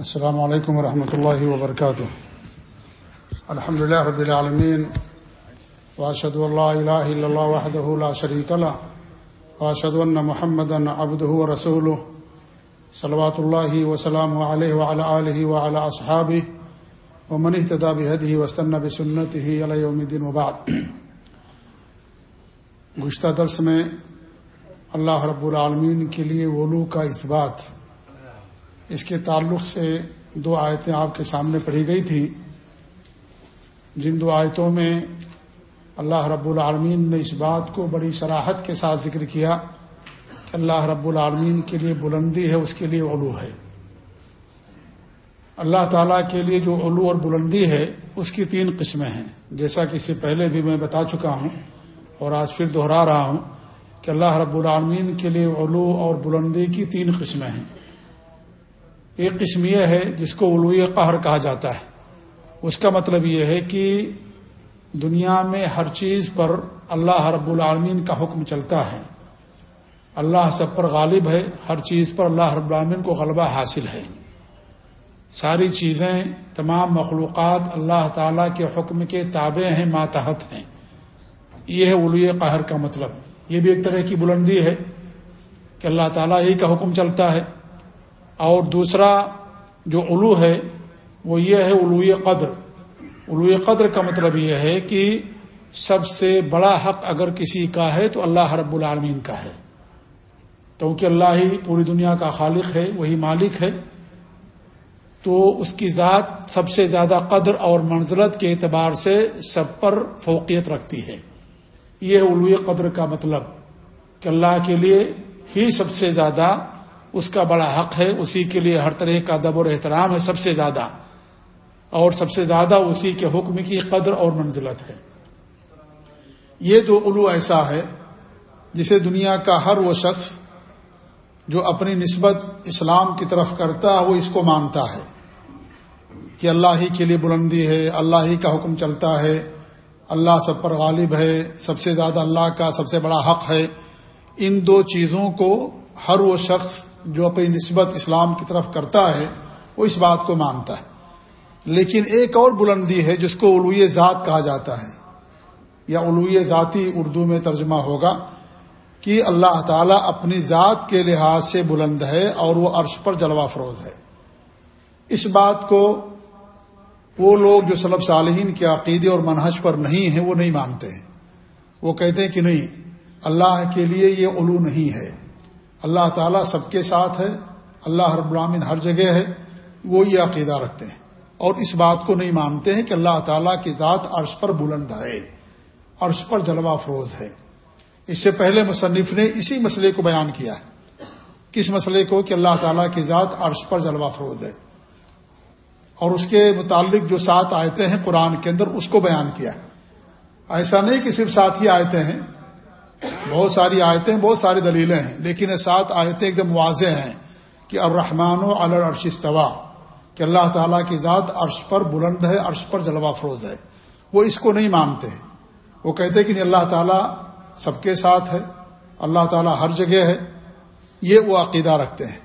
السلام علیکم ورحمۃ اللہ وبرکاتہ۔ الحمد لله رب العالمین واشهد ان لا اله الا الله وحده لا شريك له واشهد ان محمدا عبده ورسوله صلوات الله وسلامه عليه وعلى اله وعلى اصحابه ومن اهتدى بهديه واستنى بسنته الى يوم الدين وبعد۔ گزشتہ درس میں اللہ رب العالمین کے لیے ولو کا اثبات اس کے تعلق سے دو آیتیں آپ کے سامنے پڑھی گئی تھیں۔ جن دو آیتوں میں اللہ رب العالمین نے اس بات کو بڑی صراحت کے ساتھ ذکر کیا کہ اللہ رب العالمین کے لیے بلندی ہے، اس کے لیے علو ہے۔ اللہ تعالیٰ کے لیے جو علو اور بلندی ہے، اس کی تین قسمیں ہیں۔ جیسا کہ اس سے پہلے بھی میں بتا چکا ہوں اور آج پھر دہرا رہا ہوں کہ اللہ رب العالمین کے لیے علو اور بلندی کی تین قسمیں ہیں۔ ایک قسم یہ ہے جس کو علوی قہر کہا جاتا ہے۔ اس کا مطلب یہ ہے کہ دنیا میں ہر چیز پر اللہ رب العالمین کا حکم چلتا ہے۔ اللہ سب پر غالب ہے، ہر چیز پر اللہ رب العالمین کو غلبہ حاصل ہے۔ ساری چیزیں، تمام مخلوقات اللہ تعالیٰ کے حکم کے تابع ہیں، ماتحت ہیں۔ یہ ہے علوی قہر کا مطلب۔ یہ بھی ایک طرح کی بلندی ہے کہ اللہ تعالیٰ ہی کا حکم چلتا ہے۔ اور دوسرا جو علو ہے، وہ یہ ہے علوی قدر۔ علوی قدر کا مطلب یہ ہے کہ سب سے بڑا حق اگر کسی کا ہے تو اللہ رب العالمین کا ہے۔ کیونکہ اللہ ہی پوری دنیا کا خالق ہے، وہی مالک ہے۔ تو اس کی ذات سب سے زیادہ قدر اور منزلت کے اعتبار سے سب پر فوقیت رکھتی ہے۔ یہ علوی قدر کا مطلب کہ اللہ کے لیے ہی سب سے زیادہ اس کا بڑا حق ہے، اسی کے لیے ہر طرح کا ادب اور احترام ہے، سب سے زیادہ۔ اور سب سے زیادہ اسی کے حکم کی قدر اور منزلت ہے۔ یہ جو علو ایسا ہے جسے دنیا کا ہر وہ شخص جو اپنی نسبت اسلام کی طرف کرتا ہے، وہ اس کو مانتا ہے۔ کہ اللہ ہی کے لیے بلندی ہے، اللہ ہی کا حکم چلتا ہے۔ اللہ سب پر غالب ہے، سب سے زیادہ اللہ کا سب سے بڑا حق ہے۔ ان دو چیزوں کو ہر وہ شخص جو اپنی نسبت اسلام کی طرف کرتا ہے، وہ اس بات کو مانتا ہے۔ لیکن ایک اور بلندی ہے، جس کو علوی ذات کہا جاتا ہے۔ یا علوی ذاتی اردو میں ترجمہ ہوگا کہ اللہ تعالیٰ اپنی ذات کے لحاظ سے بلند ہے اور وہ عرش پر جلوہ فروز ہے۔ اس بات کو وہ لوگ جو سلب صالحین کے عقیدے اور منحج پر نہیں ہیں، وہ نہیں مانتے۔ ہیں وہ کہتے ہیں کہ نہیں، اللہ کے لیے یہ علو نہیں ہے۔ اللہ تعالیٰ سب کے ساتھ ہے، اللہ رب العامن ہر جگہ ہے، وہ یہ عقیدہ رکھتے ہیں۔ اور اس بات کو نہیں مانتے ہیں کہ اللہ تعالیٰ کی ذات عرش پر بلند ہے، عرش پر جلوہ افروز ہے۔ اس سے پہلے مصنف نے اسی مسئلے کو بیان کیا ہے۔ کس مسئلے کو؟ کہ اللہ تعالیٰ کی ذات عرش پر جلوہ افروز ہے۔ اور اس کے متعلق جو سات آیتیں ہیں قرآن کے اندر، اس کو بیان کیا ایسا نہیں کہ صرف سات ہی آیتیں ہیں بہت ساری آیتیں، بہت ساری دلیلیں ہیں، لیکن یہ سات آیتیں ایک دم واضح ہیں کہ الرحمن و الرش استوا کہ اللہ تعالیٰ کی ذات عرش پر بلند ہے، عرش پر جلوہ فروز ہے۔ وہ اس کو نہیں مانتے۔ وہ کہتے کہ نہیں، اللہ تعالیٰ سب کے ساتھ ہے، اللہ تعالیٰ ہر جگہ ہے۔ یہ وہ عقیدہ رکھتے ہیں۔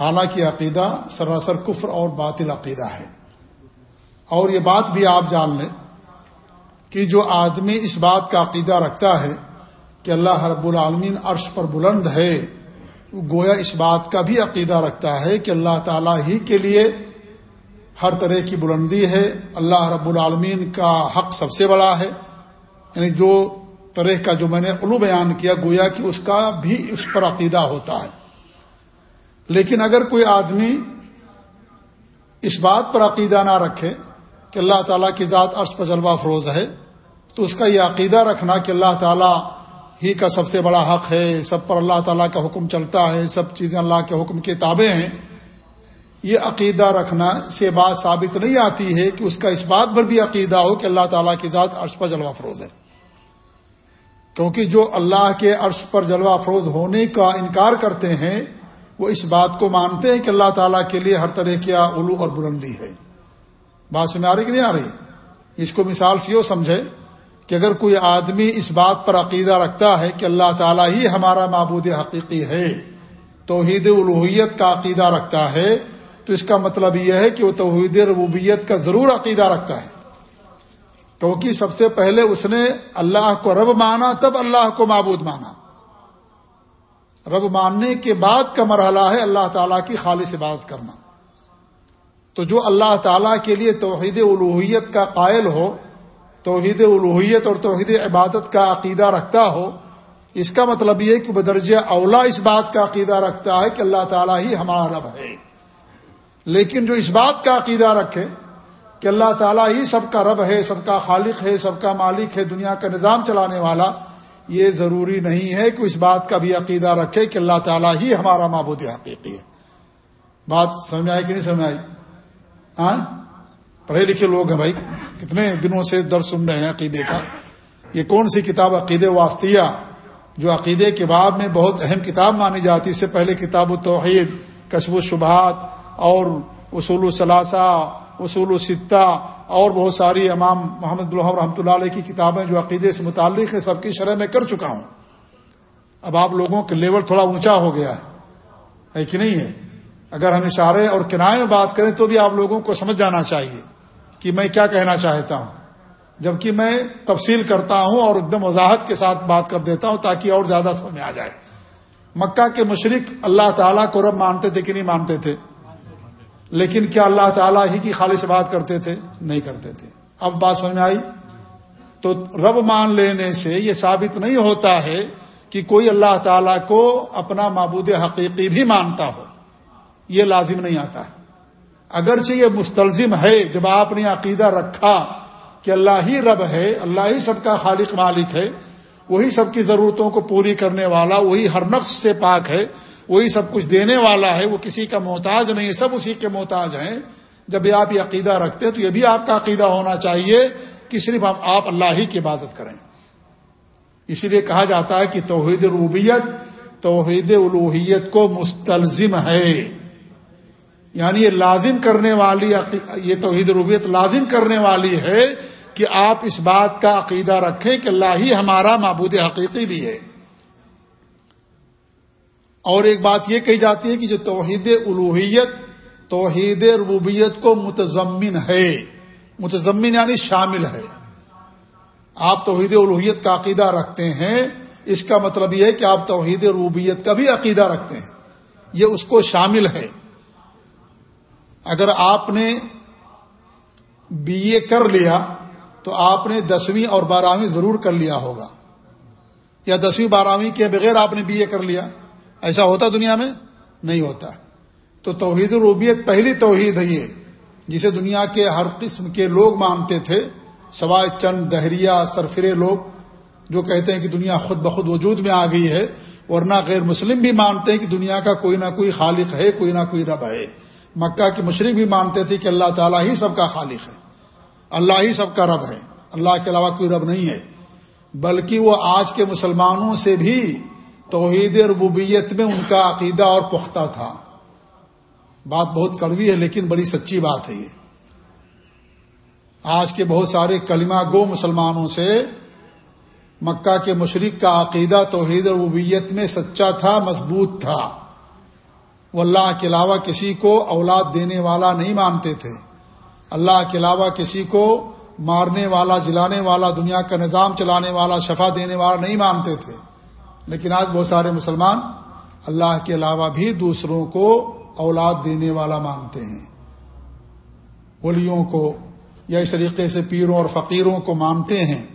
حالانکہ عقیدہ سراسر کفر اور باطل عقیدہ ہے۔ اور یہ بات بھی آپ جان لیں کہ جو آدمی اس بات کا عقیدہ رکھتا ہے کہ اللہ رب العالمین عرش پر بلند ہے گویا اس بات کا بھی عقیدہ رکھتا ہے کہ اللہ تعالیٰ ہی کے لیے ہر طرح کی بلندی ہے۔ اللہ رب العالمین کا حق سب سے بڑا ہے۔ یعنی جو طرح کا جو میں نے علو بیان کیا، گویا کہ اس کا بھی اس پر عقیدہ ہوتا ہے۔ لیکن اگر کوئی آدمی اس بات پر عقیدہ نہ رکھے کہ اللہ تعالیٰ کی ذات عرش پر جلوہ فروز ہے، تو اس کا یہ عقیدہ رکھنا کہ اللہ تعالیٰ ہی کا سب سے بڑا حق ہے، سب پر اللہ تعالیٰ کا حکم چلتا ہے، سب چیزیں اللہ کے حکم کے تابع ہیں۔ یہ عقیدہ رکھنا سے بات ثابت نہیں آتی ہے کہ اس کا اس بات پر بھی عقیدہ ہو کہ اللہ تعالیٰ کی ذات عرش پر جلوہ افروز ہے۔ کیونکہ جو اللہ کے عرش پر جلوہ افروز ہونے کا انکار کرتے ہیں، وہ اس بات کو مانتے ہیں کہ اللہ تعالیٰ کے لیے ہر طرح کیا علو اور بلندی ہے۔ بات سے میں آ رہی کہ نہیں آ رہی؟ اس کو مثال سے یہ سمجھے۔ کہ اگر کوئی آدمی اس بات پر عقیدہ رکھتا ہے کہ اللہ تعالیٰ ہی ہمارا معبود حقیقی ہے، توحید الوحیت کا عقیدہ رکھتا ہے، تو اس کا مطلب یہ ہے کہ وہ توحید ربوبیت کا ضرور عقیدہ رکھتا ہے۔ کیونکہ سب سے پہلے اس نے اللہ کو رب مانا، تب اللہ کو معبود مانا۔ رب ماننے کے بعد کا مرحلہ ہے اللہ تعالیٰ کی خالص عبادت کرنا۔ تو جو اللہ تعالیٰ کے لیے توحید الوحیت کا قائل ہو توحید الوحیت اور توحید عبادت کا عقیدہ رکھتا ہو، اس کا مطلب یہ کہ بدرجہ اولا اس بات کا عقیدہ رکھتا ہے کہ اللہ تعالیٰ ہی ہمارا رب ہے۔ لیکن جو اس بات کا عقیدہ رکھے کہ اللہ تعالیٰ ہی سب کا رب ہے، سب کا خالق ہے، سب کا مالک ہے، دنیا کا نظام چلانے والا، یہ ضروری نہیں ہے کہ اس بات کا بھی عقیدہ رکھے کہ اللہ تعالیٰ ہی ہمارا معبود حقیقی ہے۔ بات سمجھ آئی کہ نہیں سمجھ آئی؟ ہاں؟ پڑھے لکھے لوگ ہیں بھائی۔ کتنے دنوں سے در سن رہے ہیں عقیدے کا۔ یہ کون سی کتاب عقید واسطیہ؟ جو عقیدے کے بعد میں بہت اہم کتاب مانی جاتی، اس سے پہلے کتاب التوحید کشب الشبہات اور اصول الثلاثہ، اصول السطہ اور بہت ساری امام محمد الحم رحمۃ اللہ علیہ کی کتابیں جو عقیدے سے متعلق ہے سب کی شرح میں کر چکا ہوں۔ اب آپ لوگوں کا لیول تھوڑا اونچا ہو گیا ہے کہ نہیں ہے؟ اگر ہم اشارے اور کنائے میں بات کریں تو بھی آپ لوگوں کو سمجھ جانا چاہیے۔ کہ میں کیا کہنا چاہتا ہوں؟ جبکہ میں تفصیل کرتا ہوں اور ایک دم وضاحت کے ساتھ بات کر دیتا ہوں تاکہ اور زیادہ سمجھ آ جائے۔ مکہ کے مشرق اللہ تعالیٰ کو رب مانتے تھے کہ نہیں مانتے تھے؟ لیکن کیا اللہ تعالیٰ ہی کی خالص بات کرتے تھے؟ نہیں کرتے تھے۔ اب بات سمجھ میں آئی؟ تو رب مان لینے سے یہ ثابت نہیں ہوتا ہے کہ کوئی اللہ تعالیٰ کو اپنا معبود حقیقی بھی مانتا ہو۔ یہ لازم نہیں آتا۔ ہے اگرچہ یہ مستلزم ہے، جب آپ نے عقیدہ رکھا کہ اللہ ہی رب ہے، اللہ ہی سب کا خالق مالک ہے، وہی سب کی ضرورتوں کو پوری کرنے والا، وہی ہر نقص سے پاک ہے، وہی سب کچھ دینے والا ہے، وہ کسی کا محتاج نہیں، سب اسی کے محتاج ہیں۔ جب آپ یہ عقیدہ رکھتے ہیں تو یہ بھی آپ کا عقیدہ ہونا چاہیے کہ صرف آپ اللہ ہی کی عبادت کریں۔ اسی لیے کہا جاتا ہے کہ توحید روبیت توحید الوحیت کو مستلزم ہے۔ یعنی یہ لازم کرنے والی یہ توحید روبیت لازم کرنے والی ہے کہ آپ اس بات کا عقیدہ رکھیں کہ اللہ ہی ہمارا معبود حقیقی بھی ہے۔ اور ایک بات یہ کہی جاتی ہے کہ جو توحید الوحیت توحید ربوبیت کو متضمن ہے، متضمن یعنی شامل ہے۔ آپ توحید الوحیت کا عقیدہ رکھتے ہیں، اس کا مطلب یہ ہے کہ آپ توحید ربوبیت کا بھی عقیدہ رکھتے ہیں۔ یہ اس کو شامل ہے۔ اگر آپ نے بی اے کر لیا تو آپ نے دسویں اور بارہویں ضرور کر لیا ہوگا۔ یا دسویں، بارہویں کے بغیر آپ نے بی اے کر لیا۔ ایسا ہوتا دنیا میں؟ نہیں ہوتا۔ تو توحید الروبیت پہلی توحید ہے یہ، جسے دنیا کے ہر قسم کے لوگ مانتے تھے۔ سوائے چند دہریا سرفرے لوگ، جو کہتے ہیں کہ دنیا خود بخود وجود میں آ گئی ہے، ورنہ غیر مسلم بھی مانتے ہیں کہ دنیا کا کوئی نہ کوئی خالق ہے، کوئی نہ کوئی رب ہے۔ مکہ کی مشرق بھی مانتے تھے کہ اللہ تعالیٰ ہی سب کا خالق ہے۔ اللہ ہی سب کا رب ہے۔ اللہ کے علاوہ کوئی رب نہیں ہے۔ بلکہ وہ آج کے مسلمانوں سے بھی توحید ربوبیت میں ان کا عقیدہ اور پختہ تھا۔ بات بہت کڑوی ہے لیکن بڑی سچی بات ہے یہ۔ آج کے بہت سارے کلمہ گو مسلمانوں سے مکہ کے مشرق کا عقیدہ توحید ربوبیت میں سچا تھا، مضبوط تھا۔ وہ اللہ کے علاوہ کسی کو اولاد دینے والا نہیں مانتے تھے۔ اللہ کے علاوہ کسی کو مارنے والا، جلانے والا، دنیا کا نظام چلانے والا، شفا دینے والا نہیں مانتے تھے۔ لیکن آج بہت سارے مسلمان اللہ کے علاوہ بھی دوسروں کو اولاد دینے والا مانتے ہیں۔ ولیوں کو یا اس طریقے سے پیروں اور فقیروں کو مانتے ہیں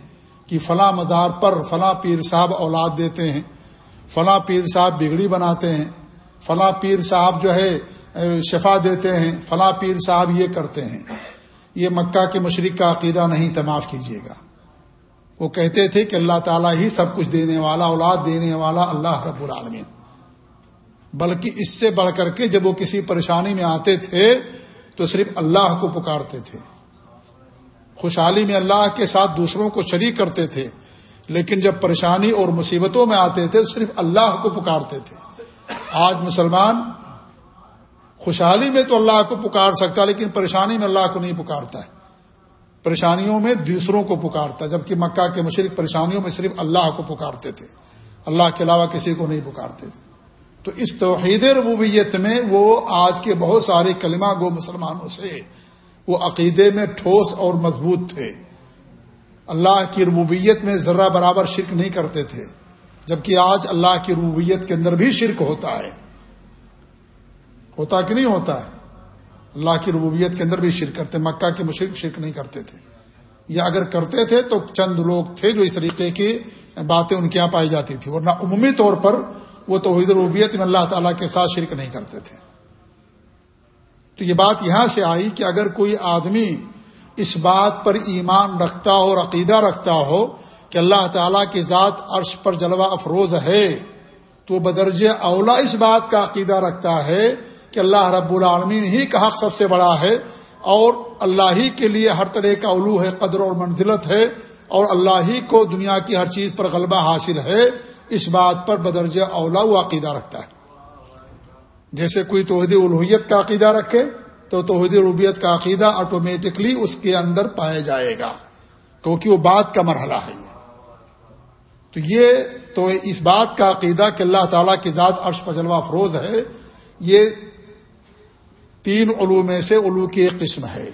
کہ فلاں مزار پر فلاں پیر صاحب اولاد دیتے ہیں، فلاں پیر صاحب بگڑی بناتے ہیں۔ فلاں پیر صاحب جو ہے شفا دیتے ہیں، فلاں پیر صاحب یہ کرتے ہیں۔ یہ مکہ کے مشرق کا عقیدہ نہیں تماف کیجیے گا۔ وہ کہتے تھے کہ اللہ تعالیٰ ہی سب کچھ دینے والا، اولاد دینے والا اللہ رب العالمین۔ بلکہ اس سے بڑھ کر کے جب وہ کسی پریشانی میں آتے تھے، تو صرف اللہ کو پکارتے تھے۔ خوشحالی میں اللہ کے ساتھ دوسروں کو شریک کرتے تھے، لیکن جب پریشانی اور مصیبتوں میں آتے تھے تو صرف اللہ کو پکارتے تھے۔ آج مسلمان خوشحالی میں تو اللہ کو پکار سکتا لیکن پریشانی میں اللہ کو نہیں پکارتا ہے۔ پریشانیوں میں دوسروں کو پکارتا جبکہ مکہ کے مشرق پریشانیوں میں صرف اللہ کو پکارتے تھے۔ اللہ کے علاوہ کسی کو نہیں پکارتے تھے۔ تو اس توحید ربوبیت میں وہ آج کے بہت سارے کلمہ گو مسلمانوں سے، وہ عقیدے میں ٹھوس اور مضبوط تھے۔ اللہ کی ربوبیت میں ذرہ برابر شرک نہیں کرتے تھے۔ جبکہ آج اللہ کی ربوبیت کے اندر بھی شرک ہوتا ہے۔ ہوتا کہ نہیں ہوتا؟ ہے اللہ کی ربوبیت کے اندر بھی شرک کرتے، مکہ کے مشرق شرک نہیں کرتے تھے۔ یا اگر کرتے تھے تو چند لوگ تھے جو اس طریقے کی باتیں ان کے یہاں پائی جاتی تھی، ورنہ عمومی طور پر وہ توحید ربوبیت میں اللہ تعالیٰ کے ساتھ شرک نہیں کرتے تھے۔ تو یہ بات یہاں سے آئی کہ اگر کوئی آدمی اس بات پر ایمان رکھتا ہو اور عقیدہ رکھتا ہو کہ اللہ تعالیٰ کی ذات عرش پر جلوہ افروز ہے، تو بدرج اولا اس بات کا عقیدہ رکھتا ہے کہ اللہ رب العالمین ہی کا حق سب سے بڑا ہے اور اللہ ہی کے لیے ہر طرح کا علو ہے، قدر اور منزلت ہے اور اللہ ہی کو دنیا کی ہر چیز پر غلبہ حاصل ہے۔ اس بات پر بدرج اولا وہ عقیدہ رکھتا ہے۔ جیسے کوئی توحید الوحیت کا عقیدہ رکھے، تو توحید ربیت کا عقیدہ آٹومیٹکلی اس کے اندر پایا جائے گا، کیونکہ وہ بات کا مرحلہ ہے۔ یہ تو یہ تو اس بات کا عقیدہ کہ اللہ تعالیٰ کی ذات عرش پجلوہ افروز ہے، یہ تین علو میں سے علو کی ایک قسم ہے۔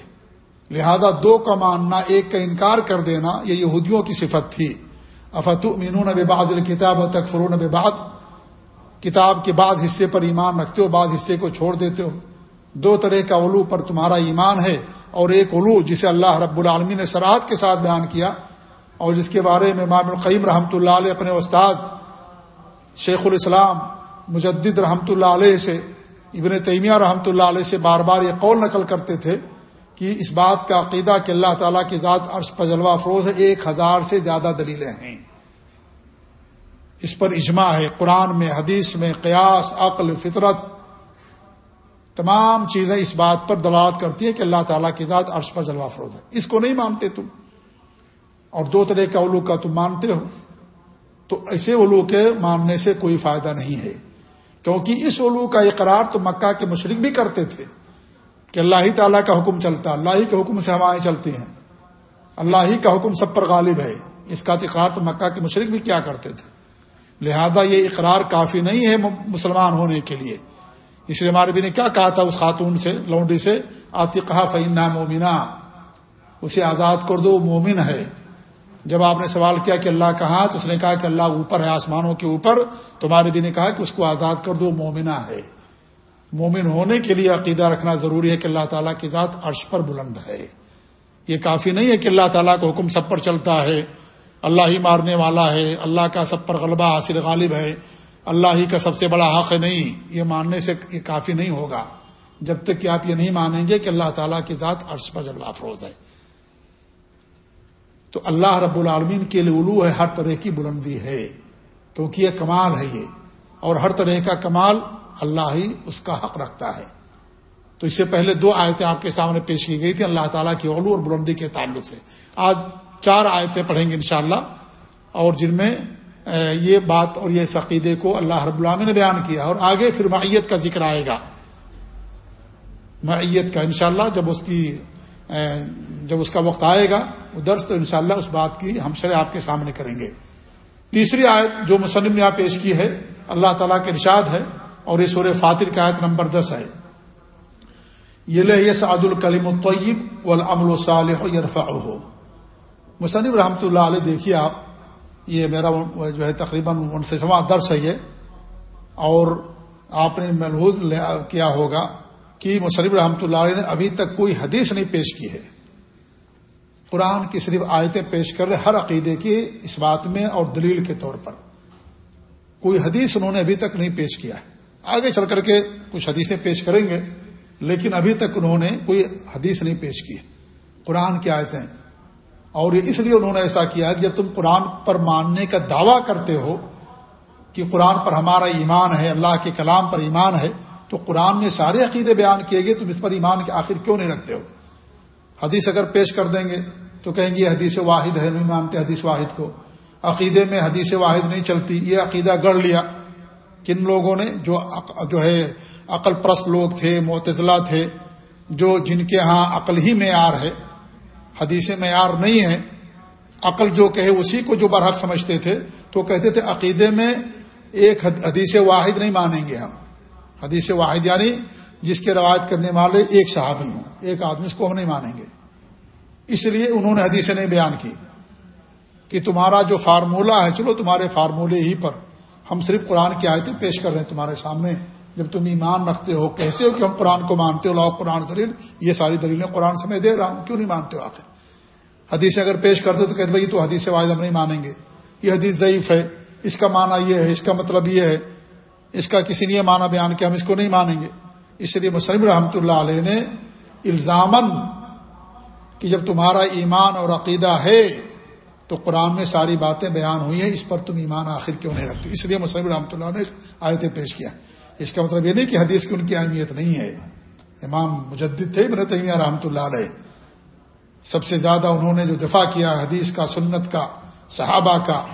لہذا دو کا ماننا، ایک کا انکار کر دینا، یہ یہودیوں کی صفت تھی۔ افت مینون باد الکتاب و تکفرون باد کتاب کے بعد حصے پر ایمان رکھتے ہو، بعض حصے کو چھوڑ دیتے ہو۔ دو طرح کا علو پر تمہارا ایمان ہے، اور ایک علو جسے اللہ رب العالمی نے سرحد کے ساتھ بیان کیا اور جس کے بارے میں امام القیم رحمۃ اللہ علیہ اپنے استاد شیخ الاسلام مجدد رحمۃ اللہ علیہ سے، ابن تیمیہ رحمۃ اللہ علیہ سے بار بار یہ قول نقل کرتے تھے کہ اس بات کا عقیدہ کہ اللہ تعالیٰ کی ذات عرش پر جلوہ افروز ہے، ایک ہزار سے زیادہ دلیلیں ہیں۔ اس پر اجماع ہے، قرآن میں، حدیث میں، قیاس، عقل، فطرت، تمام چیزیں اس بات پر دلالت کرتی ہیں کہ اللہ تعالیٰ کی ذات عرش پر جلوہ افروز ہے۔ اس کو نہیں مانتے تم۔ اور دو طرح کے علو کا تم مانتے ہو، تو ایسے علو کے ماننے سے کوئی فائدہ نہیں ہے۔ کیونکہ اس علو کا اقرار تو مکہ کے مشرق بھی کرتے تھے کہ اللہ ہی تعالیٰ کا حکم چلتا، اللہ ہی کے حکم سے ہوائیں چلتی ہیں۔ اللہ ہی کا حکم سب پر غالب ہے۔ اس کا اقرار تو مکہ کے مشرق بھی کیا کرتے تھے۔ لہذا یہ اقرار کافی نہیں ہے مسلمان ہونے کے لیے۔ اس لیے ہمارے بھی نے کیا کہا تھا اس خاتون سے لونڈی سے عاطقہ فعین مومنا اسے آزاد کر دو مومن ہے۔ جب آپ نے سوال کیا کہ اللہ کہاں تو اس نے کہا کہ اللہ اوپر ہے، آسمانوں کے اوپر تمہارے بھی نے کہا کہ اس کو آزاد کر دو، مومنہ ہے۔ مومن ہونے کے لیے عقیدہ رکھنا ضروری ہے کہ اللہ تعالیٰ کی ذات عرش پر بلند ہے۔ یہ کافی نہیں ہے کہ اللہ تعالیٰ کا حکم سب پر چلتا ہے۔ اللہ ہی مارنے والا ہے، اللہ کا سب پر غلبہ حاصل غالب ہے۔ اللہ ہی کا سب سے بڑا حق نہیں۔ یہ ماننے سے یہ کافی نہیں ہوگا۔ جب تک کہ آپ یہ نہیں مانیں گے کہ اللہ تعالیٰ کی ذات عرش پر جلوہ افروز ہے۔ تو اللہ رب العالمین کے لیے علو ہے، ہر طرح کی بلندی ہے۔ کیونکہ یہ کمال ہے یہ۔ اور ہر طرح کا کمال اللہ ہی اس کا حق رکھتا ہے۔ تو اس سے پہلے دو آیتیں آپ کے سامنے پیش کی گئی تھی اللہ تعالیٰ کی علو اور بلندی کے تعلق سے۔ آج چار آیتیں پڑھیں گے انشاءاللہ۔ اور جن میں یہ بات اور یہ عقیدے کو اللہ رب العامی نے بیان کیا۔ اور آگے پھر معیت کا ذکر آئے گا۔ معیت کا انشاءاللہ جب اس کی جب اس کا وقت آئے گا، وہ درس تو انشاءاللہ اس بات کی ہم شرح آپ کے سامنے کریں گے۔ تیسری آیت جو مصنف نے آپ پیش کی ہے، اللہ تعالیٰ کے ارشاد ہے اور یہ سورہ فاتر کی آیت نمبر دس ہے۔ یہ لہ سعد الکلیم الطیب والعمل صالح یرفع ہو مصنف رحمۃ اللہ علیہ، دیکھیے آپ، یہ میرا جو ہے تقریباً انسٹھواں درس ہے یہ۔ اور آپ نے محفوظ کیا ہوگا کہ مصنف رحمۃ اللہ علیہ نے ابھی تک کوئی حدیث نہیں پیش کی ہے۔ قرآن کی صرف آیتیں پیش کر رہے ہر عقیدے کی اس بات میں اور دلیل کے طور پر۔ کوئی حدیث انہوں نے ابھی تک نہیں پیش کیا آگے چل کر کے کچھ حدیثیں پیش کریں گے، لیکن ابھی تک انہوں نے کوئی حدیث نہیں پیش کی۔ قرآن کی آیتیں۔ اور اس لیے انہوں نے ایسا کیا کہ جب تم قرآن پر ماننے کا دعویٰ کرتے ہو کہ قرآن پر ہمارا ایمان ہے، اللہ کے کلام پر ایمان ہے، تو قرآن میں سارے عقیدے بیان کیے گئے، تم اس پر ایمان کے آخر کیوں نہیں رکھتے ہو؟ حدیث اگر پیش کر دیں گے تو کہیں گے یہ حدیث واحد ہے، نہیں مانتے حدیث واحد کو۔ عقیدے میں حدیث واحد نہیں چلتی، یہ عقیدہ گڑھ لیا۔ کن لوگوں نے جو جو ہے، عقل پرست لوگ تھے، معتزلہ تھے، جو جن کے ہاں عقل ہی معیار ہے، حدیث معیار نہیں ہے، عقل جو کہے اسی کو جو برحق سمجھتے تھے، تو کہتے تھے عقیدے میں ایک حدیث واحد نہیں مانیں گے ہم۔ حدیث واحد یعنی جس کے روایت کرنے والے ایک صحابی ہوں، ایک آدمی، اس کو ہم نہیں مانیں گے۔ اس لیے انہوں نے حدیث نہیں بیان کی کہ تمہارا جو فارمولہ ہے، چلو تمہارے فارمولے ہی پر ہم صرف قرآن کی آیتیں پیش کر رہے ہیں تمہارے سامنے۔ جب تم ایمان رکھتے ہو، کہتے ہو کہ ہم قرآن کو مانتے ہو، لاؤ قرآن دلیل، یہ ساری دلیلیں قرآن سے میں دے رہا ہوں، کیوں نہیں مانتے ہو آخر؟ حدیث اگر پیش کرتے تو کہتے بھائی تو حدیث واحد ہم نہیں مانیں گے۔ یہ حدیث ضعیف ہے، اس کا معنی یہ ہے، اس کا مطلب یہ ہے، اس کا کسی نے یہ معنی بیان کیا، ہم اس کو نہیں مانیں گے۔ اس لیے مسلم رحمۃ اللہ علیہ نے الزامن کہ جب تمہارا ایمان اور عقیدہ ہے تو قرآن میں ساری باتیں بیان ہوئی ہیں، اس پر تم ایمان آخر کیوں نہیں رکھتے؟ اس لیے مسلم رحمۃ اللہ نے آیتیں پیش کیا۔ اس کا مطلب یہ نہیں کہ حدیث کی ان کی اہمیت نہیں ہے۔ امام مجدد تھے، ابن تیمیہ رحمۃ اللہ علیہ۔ سب سے زیادہ انہوں نے جو دفاع کیا حدیث کا، سنت کا، صحابہ کا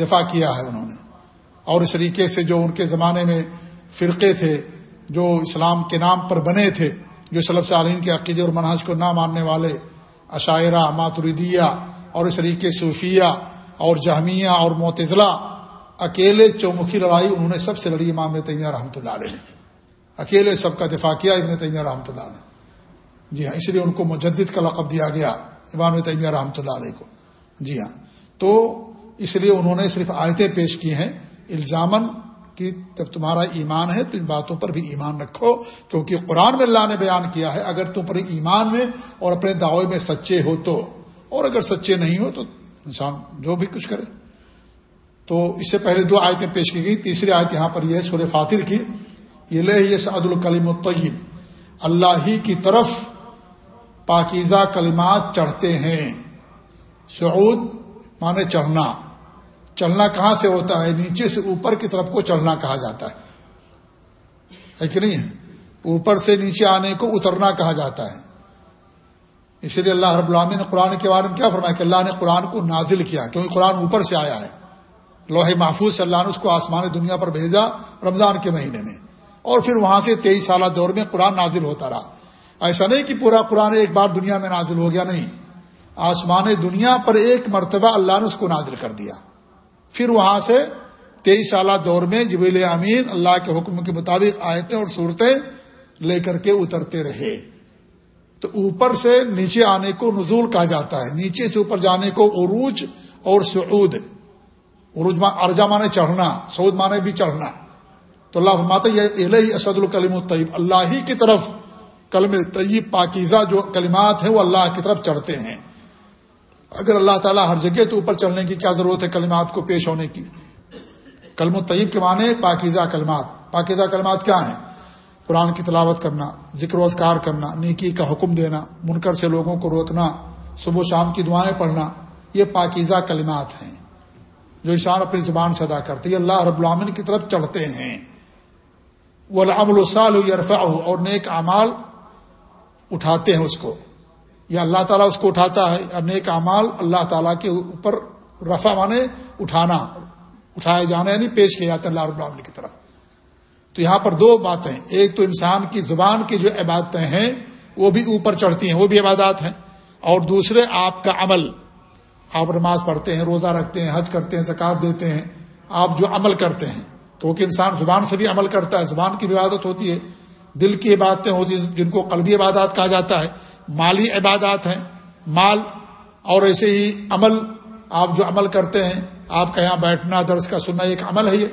دفاع کیا ہے انہوں نے۔ اور اس طریقے سے جو ان کے زمانے میں فرقے تھے جو اسلام کے نام پر بنے تھے، جو صلب صالین کے عقیدے اور مناج کو نہ ماننے والے عشاعرہ ماتردیہ اور اس طریقے صوفیہ اور جہمیہ اور معتضلاع اکیلے چومکھی لڑائی انہوں نے سب سے لڑی امام تیمیہ رحمۃ اللہ علیہ نے۔ اکیلے سب کا دفاع کیا ابن تیمیہ رحمۃ اللہ نے۔ جی ہاں اس لیے ان کو مجدد کا لقب دیا گیا امام تیمیہ رحمۃ اللہ علیہ کو۔ جی ہاں تو اس لیے انہوں نے صرف آیتیں پیش کی ہیں الزامن کہ جب تمہارا ایمان ہے تو ان باتوں پر بھی ایمان رکھو، کیونکہ قرآن میں اللہ نے بیان کیا ہے، اگر تم پر ایمان میں اور اپنے دعوے میں سچے ہو تو، اور اگر سچے نہیں ہو تو انسان جو بھی کچھ کرے۔ تو اس سے پہلے دو آیتیں پیش کی گئی، تیسری آیت یہاں پر یہ سور فاتر کی یہ لے یہ سعد الکلیم الطیب، اللہ ہی کی طرف پاکیزہ کلمات چڑھتے ہیں، سعود مانے چڑھنا۔ چلنا کہاں سے ہوتا ہے؟ نیچے سے اوپر کی طرف کو چڑھنا کہا جاتا ہے۔ ہے کہ نہیں ہے؟ اوپر سے نیچے آنے کو اترنا کہا جاتا ہے۔ اسی لیے اللہ رب العامی نے قرآن کے بارے میں کیا فرمایا کہ اللہ نے قرآن کو نازل کیا، کیونکہ قرآن اوپر سے آیا ہے۔ لوہے محفوظ اللہ نے اس کو آسمان دنیا پر بھیجا رمضان کے مہینے میں۔ اور پھر وہاں سے تیئیس سالہ دور میں قرآن نازل ہوتا رہا۔ ایسا نہیں کہ پورا قرآن ایک بار دنیا میں نازل ہو گیا، نہیں۔ آسمان دنیا پر ایک مرتبہ اللہ نے اس کو نازل کر دیا۔ پھر وہاں سے تیئیس سالہ دور میں جبیل امین اللہ کے حکم کے مطابق آیتیں اور صورتیں لے کر کے اترتے رہے۔ تو اوپر سے نیچے آنے کو نزول کہا جاتا ہے۔ نیچے سے اوپر جانے کو عروج اور سعود۔ عروج ارجا مانے چڑھنا، سعود مانے بھی چڑھنا۔ تو اللہ فرماتا یہ اسد الکلیم الطیب۔ اللہ ہی کی طرف کلم طیب، پاکیزہ جو کلمات ہیں وہ اللہ کی طرف چڑھتے ہیں۔ اگر اللہ تعالیٰ ہر جگہ تو اوپر چلنے کی کیا ضرورت ہے کلمات کو پیش ہونے کی؟ کلم و طیب کے معنی پاکیزہ کلمات۔ پاکیزہ کلمات کیا ہیں؟ قرآن کی تلاوت کرنا، ذکر و اذکار کرنا، نیکی کا حکم دینا، منکر سے لوگوں کو روکنا، صبح و شام کی دعائیں پڑھنا، یہ پاکیزہ کلمات ہیں۔ جو انسان اپنی زبان سے ادا کرتے یہ اللہ رب العامن کی طرف چڑھتے ہیں۔ وہ العمل الصال یرفع اور نیک اعمال اٹھاتے ہیں اس کو۔ یا اللہ تعالیٰ اس کو اٹھاتا ہے، یا نیک اعمال اللہ تعالیٰ کے اوپر رفع مانے، اٹھانا، اٹھائے جانا یعنی پیش کیا جاتا ہے اللہ رب العالمین کی طرف۔ تو یہاں پر دو باتیں ایک تو انسان کی زبان کی جو عبادتیں ہیں، وہ بھی اوپر چڑھتی ہیں، وہ بھی عبادات ہیں۔ اور دوسرے، آپ کا عمل۔ آپ نماز پڑھتے ہیں، روزہ رکھتے ہیں، حج کرتے ہیں، زکوٰۃ دیتے ہیں، آپ جو عمل کرتے ہیں۔ کیونکہ انسان زبان سے بھی عمل کرتا ہے، زبان کی بھی عبادت ہوتی ہے، دل کی عبادتیں ہوتی ہیں، جن کو قلبی عبادات کہا جاتا ہے۔ مالی عبادات ہیں، مال اور ایسے ہی عمل، آپ جو عمل کرتے ہیں، آپ کا یہاں بیٹھنا، درس کا سننا ایک عمل ہے یہ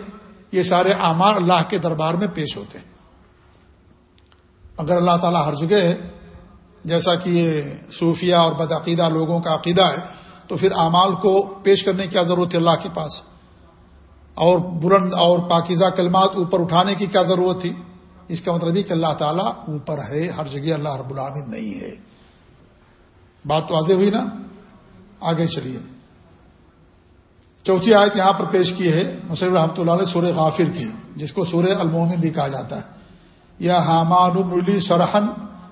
یہ سارے اعمال اللہ کے دربار میں پیش ہوتے ہیں۔ اگر اللہ تعالیٰ ہر جگہ ہے، جیسا کہ یہ صوفیہ اور بدعقیدہ لوگوں کا عقیدہ ہے، تو پھر اعمال کو پیش کرنے کی کیا ضرورت ہے اللہ کے پاس؟ اور بلند اور پاکیزہ کلمات اوپر اٹھانے کی کیا ضرورت تھی؟ اس کا مطلب یہ کہ اللہ تعالیٰ اوپر ہے، ہر جگہ اللہ رب العالمین نہیں ہے۔ بات تو واضح ہوئی نا؟ آگے چلیے۔ چوتھی آیت یہاں پر پیش کی ہے، مسلم رحمۃ اللہ نے سورہ غافر کی، جس کو سورہ المومن بھی کہا جاتا ہے۔ یا حامان ملی سرحن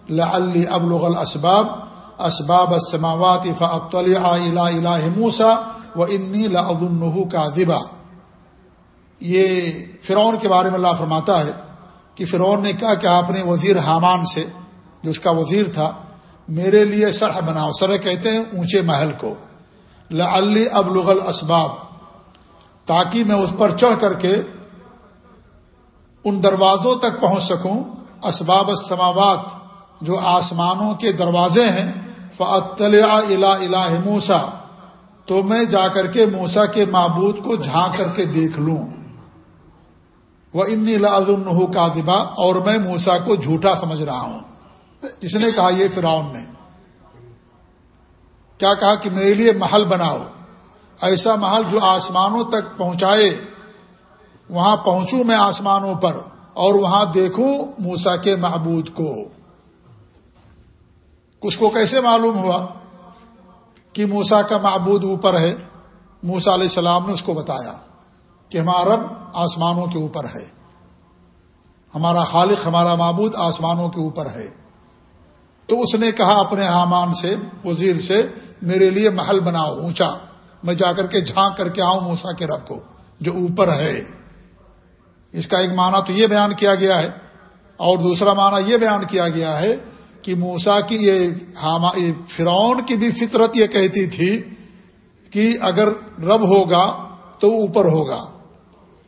لعلی ابلغ الاسباب، اسباب السماوات فاطلع الى الہ موسا و انی لاظنه کاذبا۔ یہ فرعون کے بارے میں اللہ فرماتا ہے کہ فرعون نے کہا کہ اپنے وزیر حامان سے، جو اس کا وزیر تھا، میرے لیے سرح بناؤ۔ سرح کہتے ہیں اونچے محل کو۔ لعلی اب لغل اسباب تاکہ میں اس پر چڑھ کر کے ان دروازوں تک پہنچ سکوں۔ اسباب السماوات، جو آسمانوں کے دروازے ہیں۔ فعطلع الا الہ موسا تو میں جا کر کے موسا کے معبود کو جھانک کر کے دیکھ لوں۔ وہ ان لازم کا دبا اور میں موسا کو جھوٹا سمجھ رہا ہوں۔ جس نے کہا یہ فرعون نے۔ کیا کہا کہ میرے لیے محل بناؤ۔ ایسا محل جو آسمانوں تک پہنچائے۔ وہاں پہنچوں میں آسمانوں پر اور وہاں دیکھوں موسا کے معبود کو۔ اس کو کیسے معلوم ہوا کہ موسا کا معبود اوپر ہے؟ موسا علیہ السلام نے اس کو بتایا۔ کہ ہمارا رب آسمانوں کے اوپر ہے۔ ہمارا خالق، ہمارا معبود آسمانوں کے اوپر ہے۔ تو اس نے کہا اپنے حامان سے، وزیر سے، میرے لیے محل بناؤ، اونچا۔ میں جا کر کے جھانک کر کے آؤں موسا کے رب کو، جو اوپر ہے۔ اس کا ایک معنی تو یہ بیان کیا گیا ہے۔ اور دوسرا معنی یہ بیان کیا گیا ہے کہ موسا کی یہ فرعون کی بھی فطرت یہ کہتی تھی کہ اگر رب ہوگا تو اوپر ہوگا۔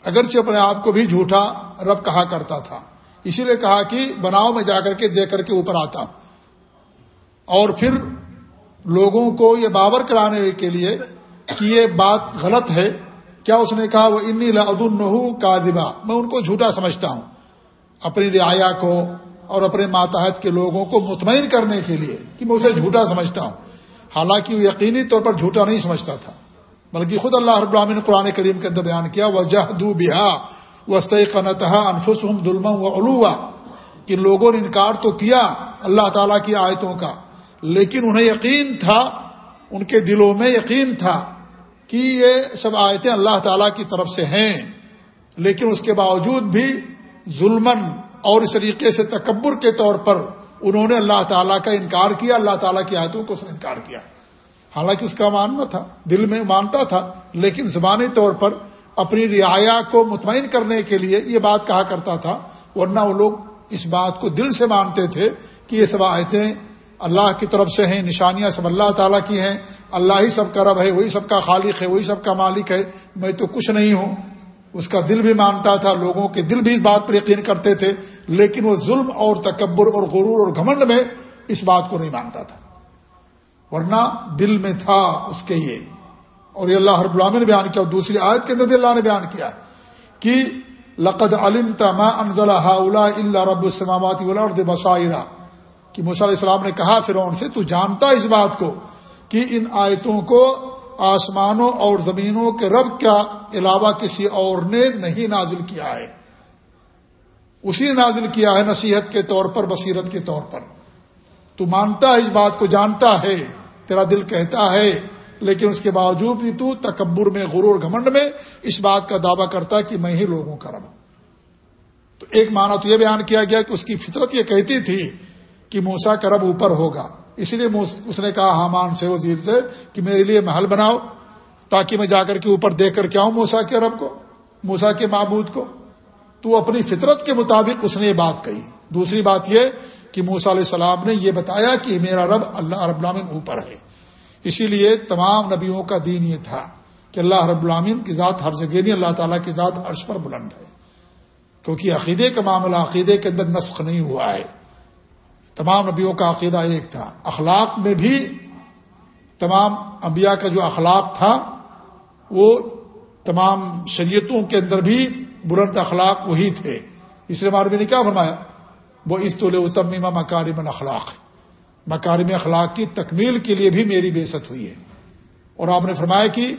اگرچہ اپنے آپ کو بھی جھوٹا رب کہا کرتا تھا، اسی لیے کہا کہ بناؤ میں جا کر کے دیکھ کر کے اوپر آتا۔ اور پھر لوگوں کو یہ باور کرانے کے لیے کہ یہ بات غلط ہے۔ کیا اس نے کہا وہ انی لدن کا دبا میں ان کو جھوٹا سمجھتا ہوں۔ اپنی رعایا کو اور اپنے ماتحت کے لوگوں کو مطمئن کرنے کے لیے کہ میں اسے جھوٹا سمجھتا ہوں۔ حالانکہ وہ یقینی طور پر جھوٹا نہیں سمجھتا تھا۔ مطلب بلکہ خود اللہ رب العالمین نے قرآن کریم کے اندر بیان کیا وہ دو بہا وسط قنتہ انفس و علوا کہ لوگوں نے انکار تو کیا اللہ تعالیٰ کی آیتوں کا، لیکن انہیں یقین تھا، ان کے دلوں میں یقین تھا کہ یہ سب آیتیں اللہ تعالیٰ کی طرف سے ہیں، لیکن اس کے باوجود بھی ظلمن اور اس طریقے سے تکبر کے طور پر انہوں نے اللہ تعالیٰ کا انکار کیا، اللہ تعالیٰ کی آیتوں کو اس نے انکار کیا۔ حالانکہ اس کا ماننا تھا، دل میں مانتا تھا، لیکن زبانی طور پر اپنی رعایا کو مطمئن کرنے کے لیے یہ بات کہا کرتا تھا، ورنہ وہ لوگ اس بات کو دل سے مانتے تھے کہ یہ سب آیتیں اللہ کی طرف سے ہیں، نشانیاں سب اللہ تعالیٰ کی ہیں، اللہ ہی سب کا رب ہے، وہی سب کا خالق ہے، وہی سب کا مالک ہے، میں تو کچھ نہیں ہوں۔ اس کا دل بھی مانتا تھا، لوگوں کے دل بھی اس بات پر یقین کرتے تھے، لیکن وہ ظلم اور تکبر اور غرور اور گھمنڈ میں اس بات کو نہیں مانتا تھا۔ ورنہ دل میں تھا اس کے یہ۔ اور یہ اللہ رب العالمین نے بیان کیا اور دوسری آیت کے اندر بھی اللہ نے بیان کیا کہ لقد علم تما انزل اللہ رب السلامات بسائرہ کہ علیہ السلام نے کہا فرعون سے، تو جانتا اس بات کو کہ ان آیتوں کو آسمانوں اور زمینوں کے رب کا علاوہ کسی اور نے نہیں نازل کیا ہے۔ اسی نے نازل کیا ہے نصیحت کے طور پر، بصیرت کے طور پر۔ تو مانتا ہے اس بات کو، جانتا ہے۔ تیرا دل کہتا ہے، لیکن اس کے باوجود بھی تو تکبر میں، غرور، گھمنڈ میں اس بات کا دعویٰ کرتا ہے کہ میں ہی لوگوں کا رب ہوں۔ تو ایک معنی تو یہ بیان کیا گیا کہ اس کی فطرت یہ کہتی تھی کہ موسا کا رب اوپر ہوگا۔ اسی لیے اس نے کہا، حامان سے، وزیر سے، کہ میرے لیے محل بناؤ تاکہ میں جا کر کے اوپر دیکھ کر کے آؤں موسا کے رب کو موسا کے معبود کو۔ تو اپنی فطرت کے مطابق اس نے یہ بات کہی۔ دوسری بات یہ کہ موسا علیہ السلام نے یہ بتایا کہ میرا رب اللہ رب العامن اوپر ہے۔ اسی لیے تمام نبیوں کا دین یہ تھا کہ اللہ رب العامن کی ذات ہر جگہ نہیں، اللہ تعالیٰ کی ذات عرش پر بلند ہے۔ کیونکہ عقیدے کا معاملہ عقیدے کے اندر نسخ نہیں ہوا ہے۔ تمام نبیوں کا عقیدہ ایک تھا۔ اخلاق میں بھی تمام انبیاء کا جو اخلاق تھا، وہ تمام شریعتوں کے اندر بھی بلند اخلاق وہی تھے۔ اس لیے ماربی نے کیا فرمایا؟ وہ اس طول اتمیمہ مکارم اخلاق مکارم اخلاق کی تکمیل کے لیے بھی میری بے ست ہوئی ہے۔ اور آپ نے فرمایا کہ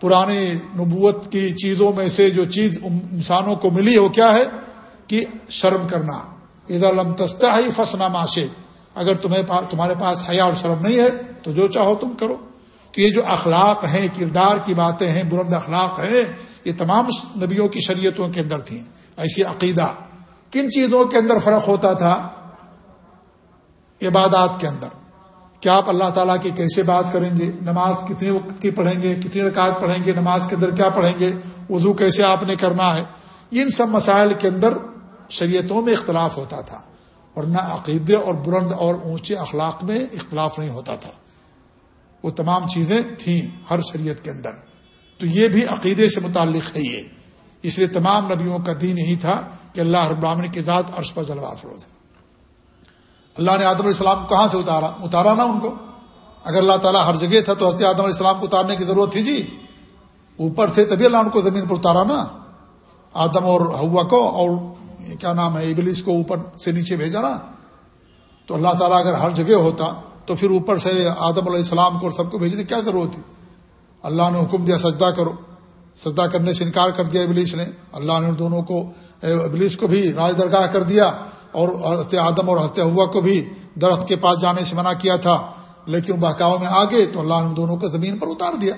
پرانے نبوت کی چیزوں میں سے جو چیز انسانوں کو ملی ہے وہ کیا ہے؟ کہ شرم کرنا۔ لم تستا ہی فسنا معاشید اگر تمہیں تمہارے پاس حیا اور شرم نہیں ہے تو جو چاہو تم کرو۔ تو یہ جو اخلاق ہیں، کردار کی باتیں ہیں، بلند اخلاق ہیں، یہ تمام نبیوں کی شریعتوں کے اندر تھیں۔ ایسی عقیدہ کن چیزوں کے اندر فرق ہوتا تھا؟ عبادات کے اندر۔ کیا آپ اللہ تعالیٰ کی کیسے بات کریں گے؟ نماز کتنے وقت کی پڑھیں گے؟ کتنی رکعت پڑھیں گے؟ نماز کے اندر کیا پڑھیں گے؟ وضو کیسے آپ نے کرنا ہے؟ ان سب مسائل کے اندر شریعتوں میں اختلاف ہوتا تھا، اور نہ عقیدے اور بلند اور اونچے اخلاق میں اختلاف نہیں ہوتا تھا۔ وہ تمام چیزیں تھیں ہر شریعت کے اندر۔ تو یہ بھی عقیدے سے متعلق ہے۔ یہ اس لیے تمام نبیوں کا دین یہی تھا۔ کہ اللہ رب العالمین کی ذات عرش پر جلوہ افروز ہے۔ اللہ نے آدم علیہ السلام کو کہاں سے اتارا؟ اتارا نا ان کو۔ اگر اللہ تعالیٰ ہر جگہ تھا تو حضرت آدم علیہ السلام کو اتارنے کی ضرورت تھی جی۔ اوپر تھے تبھی اللہ ان کو زمین پر اتارا نا۔ آدم اور ہوا کو اور کیا نام ہے، ابلیس کو اوپر سے نیچے بھیجا نا۔ تو اللہ تعالیٰ اگر ہر جگہ ہوتا تو پھر اوپر سے آدم علیہ السلام کو اور سب کو بھیجنے کی کیا ضرورت تھی؟ اللہ نے حکم دیا سجدہ کرو۔ سجدہ کرنے سے انکار کر دیا ابلیس نے۔ اللہ نے دونوں کو، ابلیس کو بھی راج درگاہ کر دیا اور حضرت آدم اور حضرت ہوا کو بھی درخت کے پاس جانے سے منع کیا تھا۔ لیکن بہکاؤ میں آگے تو اللہ نے دونوں کو زمین پر اتار دیا۔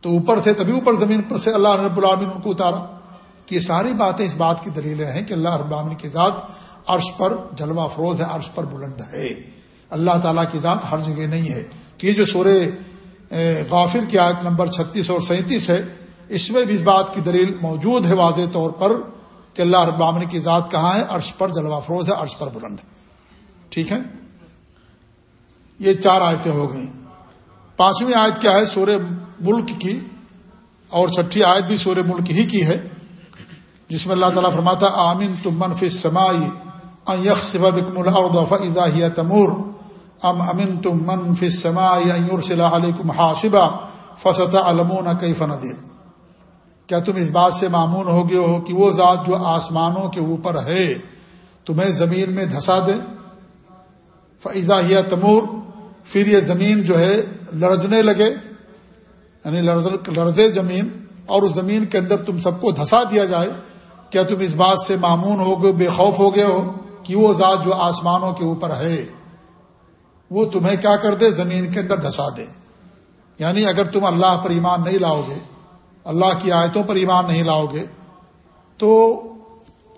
تو اوپر تھے تبھی اوپر زمین پر سے اللہ رب العالمین ان کو اتارا۔ تو یہ ساری باتیں اس بات کی دلیلیں ہیں کہ اللہ رب العالمین کی ذات عرش پر جلوہ افروز ہے، عرش پر بلند ہے۔ اللہ تعالیٰ کی ذات ہر جگہ نہیں ہے۔ تو یہ جو سورہ غافر کی آیت نمبر چھتیس اور سینتیس ہے، اس میں بھی اس بات کی دلیل موجود ہے واضح طور پر کہ اللہ رب العالمین کی ذات کہاں ہے، عرش پر جلوہ افروز ہے، عرش پر بلند ہے۔ ٹھیک ہے؟ یہ چار آیتیں ہو گئیں۔ پانچویں آیت کیا ہے؟ سورہ ملک کی، اور چھٹی آیت بھی سورہ ملک ہی کی ہے، جس میں اللہ تعالیٰ فرماتا آمین تم منفی سمائی بکم الفا تمور۔ ام امن تم منفی سمائی علیکم حاصبہ فسط علمون کئی فندیر کیا تم اس بات سے معمون ہو گئے ہو کہ وہ ذات جو آسمانوں کے اوپر ہے، تمہیں زمین میں دھسا دے؟ فضا تمور، پھر یہ زمین جو ہے لرزنے لگے۔ یعنی لرزے زمین، اور اس زمین کے اندر تم سب کو دھسا دیا جائے۔ کیا تم اس بات سے معمون ہو گئے بے خوف ہو گئے ہو کہ وہ ذات جو آسمانوں کے اوپر ہے؟ وہ تمہیں کیا کر دے؟ زمین کے اندر دھسا دے۔ یعنی اگر تم اللہ پر ایمان نہیں لاؤ گے، اللہ کی آیتوں پر ایمان نہیں لاؤ گے، تو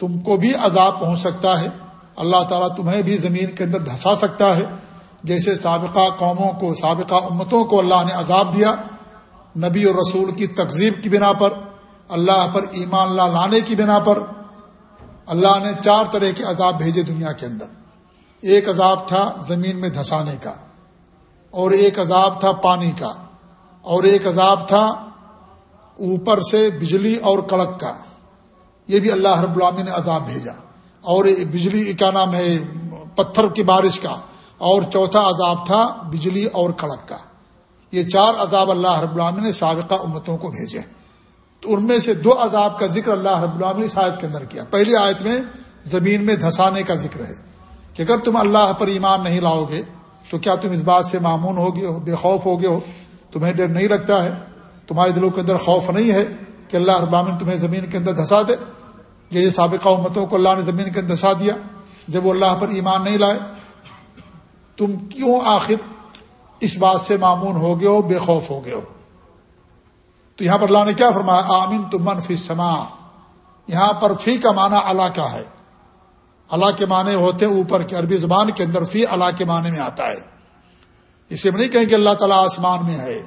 تم کو بھی عذاب پہنچ سکتا ہے۔ اللہ تعالیٰ تمہیں بھی زمین کے اندر دھسا سکتا ہے۔ جیسے سابقہ قوموں کو، سابقہ امتوں کو اللہ نے عذاب دیا۔ نبی اور رسول کی تقزیب کی بنا پر، اللہ پر ایمان اللہ لانے کی بنا پر، اللہ نے چار طرح کے عذاب بھیجے دنیا کے اندر۔ ایک عذاب تھا زمین میں دھسانے کا، اور ایک عذاب تھا پانی کا، اور ایک عذاب تھا اوپر سے بجلی اور کڑک کا۔ یہ بھی اللہ رب العامی نے عذاب بھیجا۔ اور بجلی کا نام ہے، پتھر کی بارش کا۔ اور چوتھا عذاب تھا بجلی اور کڑک کا۔ یہ چار عذاب اللہ رب العامی نے سابقہ امتوں کو بھیجے۔ تو ان میں سے دو عذاب کا ذکر اللہ رب العامی نے آیت کے اندر کیا۔ پہلی آیت میں زمین میں دھسانے کا ذکر ہے۔ کہ اگر تم اللہ پر ایمان نہیں لاؤ گے، تو کیا تم اس بات سے معمون ہو گئے ہو، بے خوف ہو گئے ہو؟ تمہیں ڈر نہیں لگتا ہے؟ تمہارے دلوں کے اندر خوف نہیں ہے کہ اللہ ابامن تمہیں زمین کے اندر دھسا دے؟ یہ سابقہ امتوں کو اللہ نے زمین کے اندر دھسا دیا، جب وہ اللہ پر ایمان نہیں لائے۔ تم کیوں آخر اس بات سے معمون ہو گئے ہو، بے خوف ہو گئے ہو؟ تو یہاں پر اللہ نے کیا فرمایا؟ آمین تو من فی سما یہاں پر فی کا معنی اللہ کا ہے؟ اللہ کے معنی ہوتے ہیں اوپر کے عربی زبان کے اندر، فی اللہ کے معنی میں آتا ہے۔ اسے نہیں کہیں کہ اللہ تعالیٰ آسمان میں ہے۔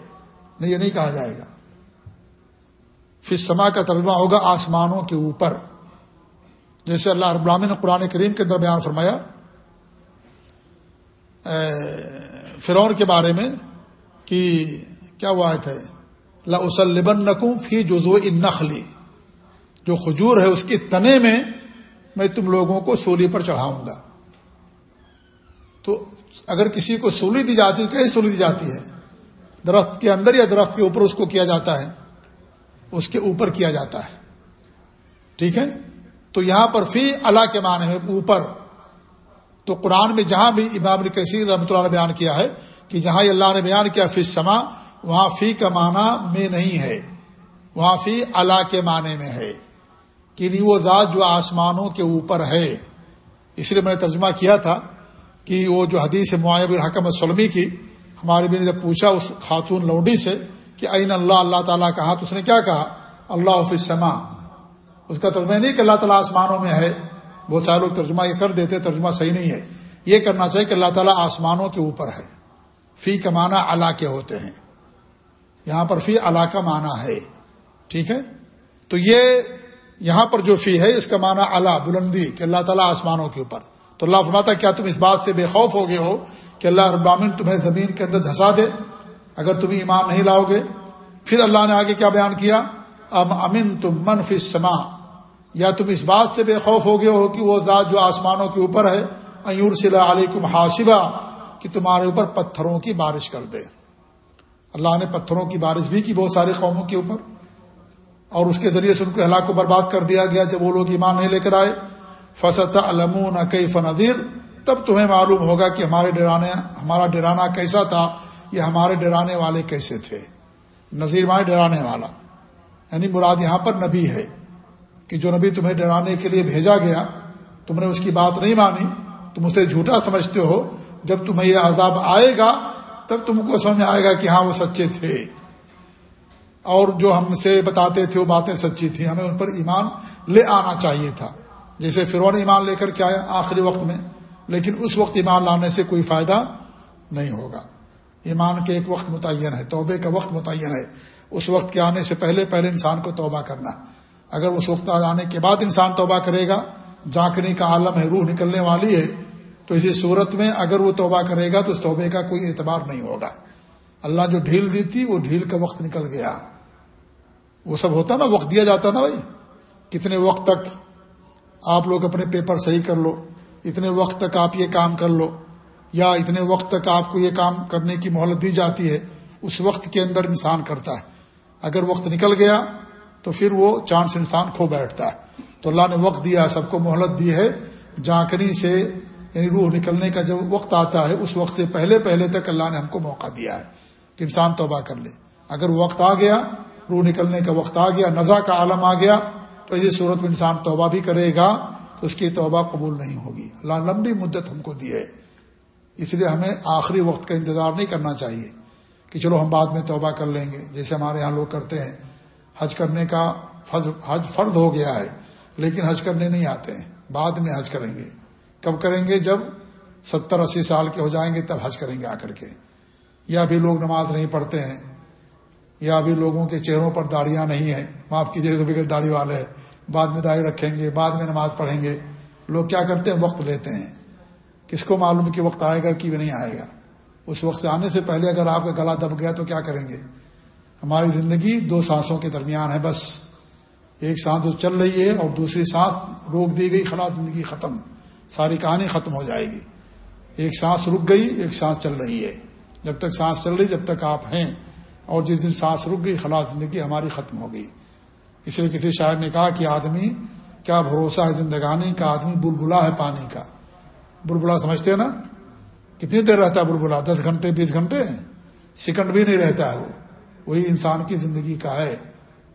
نہیں، یہ نہیں کہا جائے گا۔ پھر سما کا ترجمہ ہوگا آسمانوں کے اوپر۔ جیسے اللہ رب العالمین نے قرآن کریم کے اندر بیان فرمایا فرور کے بارے میں کہ کیا وہ آئے تھے لسلبن نقم فی جزو نخلی جو کھجور ہے، اس کے تنے میں میں تم لوگوں کو سولی پر چڑھاؤں گا۔ تو اگر کسی کو سولی دی جاتی ہے کیسے سولی دی جاتی ہے؟ درخت کے اندر یا درخت کے اوپر اس کو کیا جاتا ہے؟ اس کے اوپر کیا جاتا ہے۔ ٹھیک ہے؟ تو یہاں پر فی اللہ کے معنی میں اوپر۔ تو قرآن میں جہاں بھی امام نے کثیر رحمۃ اللہ نے بیان کیا ہے کہ جہاں اللہ نے بیان کیا فی سما وہاں فی کا معنی میں نہیں ہے۔ وہاں فی اللہ کے معنی میں ہے۔ کہ نہیں، وہ ذات جو آسمانوں کے اوپر ہے۔ اس لیے میں نے ترجمہ کیا تھا کہ وہ جو حدیث معیب الحکم سلمی کی، ہمارے بھی نے جب پوچھا اس خاتون لونڈی سے کہ عین اللہ اللہ تعالیٰ کہا، تو اس نے کیا کہا؟ اللہ حفظ سما اس کا ترجمہ نہیں کہ اللہ تعالیٰ آسمانوں میں ہے۔ بہت سارے لوگ ترجمہ یہ کر دیتے، ترجمہ صحیح نہیں ہے۔ یہ کرنا چاہیے کہ اللہ تعالیٰ آسمانوں کے اوپر ہے۔ فی کا معنی اللہ کے ہوتے ہیں۔ یہاں پر فی اللہ کا معنی ہے۔ ٹھیک ہے؟ تو یہ یہاں پر جو فی ہے، اس کا معنی اللہ بلندی، کہ اللہ تعالیٰ آسمانوں کے اوپر۔ تو اللہ فرماتا کیا تم اس بات سے بے خوف ہو گئے ہو کہ اللہ ابامن تمہیں زمین کے اندر دھسا دے؟ اگر تم ایمان نہیں لاؤ گے۔ پھر اللہ نے آگے کیا بیان کیا؟ ام امن تم من فی سما یا تم اس بات سے بے خوف ہو گئے ہو کہ وہ ذات جو آسمانوں کے اوپر ہے ایور صلی علیکم حاصبہ کہ تمہارے اوپر پتھروں کی بارش کر دے۔ اللہ نے پتھروں کی بارش بھی کی، بہت ساری قوموں کے اوپر۔ اور اس کے ذریعے سے ان کو ہلاک کو برباد کر دیا گیا جب وہ لوگ ایمان نہیں لے کر آئے۔ فصت علمون کئی فندیر تب تمہیں معلوم ہوگا کہ ہمارے ڈرانے، ہمارا ڈرانا کیسا تھا یہ ہمارے ڈرانے والے کیسے تھے۔ نذیر مائے ڈرانے والا۔ یعنی مراد یہاں پر نبی ہے کہ جو نبی تمہیں ڈرانے کے لیے بھیجا گیا، تم نے اس کی بات نہیں مانی، تم اسے جھوٹا سمجھتے ہو۔ جب تمہیں یہ عذاب آئے گا، تب تم کو سمجھ آئے گا کہ ہاں وہ سچے تھے۔ اور جو ہم سے بتاتے تھے وہ باتیں سچی تھیں، ہمیں ان پر ایمان لے آنا چاہیے تھا۔ جیسے فرون ایمان لے کر کے آیا آخری وقت میں، لیکن اس وقت ایمان لانے سے کوئی فائدہ نہیں ہوگا۔ ایمان کے ایک وقت متعین ہے، توبے کا وقت متعین ہے۔ اس وقت کے آنے سے پہلے پہلے انسان کو توبہ کرنا۔ اگر اس وقت آنے کے بعد انسان توبہ کرے گا جانکنے کا عالم ہے، روح نکلنے والی ہے، تو اسی صورت میں اگر وہ توبہ کرے گا تو اس توبے کا کوئی اعتبار نہیں ہوگا۔ اللہ جو ڈھیل دی تھی، وہ ڈھیل کا وقت نکل گیا۔ وہ سب ہوتا نا، وقت دیا جاتا نا بھائی۔ کتنے وقت تک آپ لوگ اپنے پیپر صحیح کر لو، اتنے وقت تک آپ یہ کام کر لو، یا اتنے وقت تک آپ کو یہ کام کرنے کی مہلت دی جاتی ہے، اس وقت کے اندر انسان کرتا ہے۔ اگر وقت نکل گیا تو پھر وہ چانس انسان کھو بیٹھتا ہے۔ تو اللہ نے وقت دیا، سب کو مہلت دی ہے۔ جانکنی سے یعنی روح نکلنے کا جب وقت آتا ہے، اس وقت سے پہلے پہلے تک اللہ نے ہم کو موقع دیا ہے کہ انسان توبہ کر لے۔ اگر وقت آ گیا روح نکلنے کا وقت آ گیا نزا کا عالم آ گیا، تو اس صورت میں انسان توبہ بھی کرے گا، تو اس کی توبہ قبول نہیں ہوگی۔ اللہ لمبی مدت ہم کو دی ہے۔ اس لیے ہمیں آخری وقت کا انتظار نہیں کرنا چاہیے کہ چلو ہم بعد میں توبہ کر لیں گے۔ جیسے ہمارے یہاں لوگ کرتے ہیں، حج کرنے کا حج فرد ہو گیا ہے، لیکن حج کرنے نہیں آتے ہیں۔ بعد میں حج کریں گے۔ کب کریں گے؟ جب ستر اسی سال کے ہو جائیں گے، تب حج کریں گے آ کر کے۔ یا بھی لوگ نماز نہیں پڑھتے ہیں یا بھی لوگوں کے چہروں پر داڑیاں نہیں ہیں، معاف کیجیے تو بغیر داڑھی والے ہیں۔ بعد میں داڑھی رکھیں گے، بعد میں نماز پڑھیں گے۔ لوگ کیا کرتے ہیں؟ وقت لیتے ہیں۔ کس کو معلوم کہ وقت آئے گا کہ نہیں آئے گا؟ اس وقت سے آنے سے پہلے اگر آپ کا گلا دب گیا تو کیا کریں گے؟ ہماری زندگی دو سانسوں کے درمیان ہے بس۔ ایک سانس چل رہی ہے اور دوسری سانس روک دی گئی، خلاص زندگی ختم۔ ساری کہانی ختم ہو جائے گی۔ ایک سانس رک گئی، ایک سانس چل رہی ہے۔ جب تک سانس چل رہی، جب تک آپ ہیں۔ اور جس دن سانس رک گئی، خلاص زندگی ہماری ختم ہو گئی۔ اس لیے کسی شاعر نے کہا کہ آدمی، کیا بھروسہ ہے زندگانی کا؟ آدمی بلبلا ہے پانی کا۔ بلبلا سمجھتے ہیں نا؟ کتنی دیر رہتا ہے بلبلا؟ دس گھنٹے، بیس گھنٹے؟ سیکنڈ بھی نہیں رہتا ہے وہ۔ وہی انسان کی زندگی کا ہے۔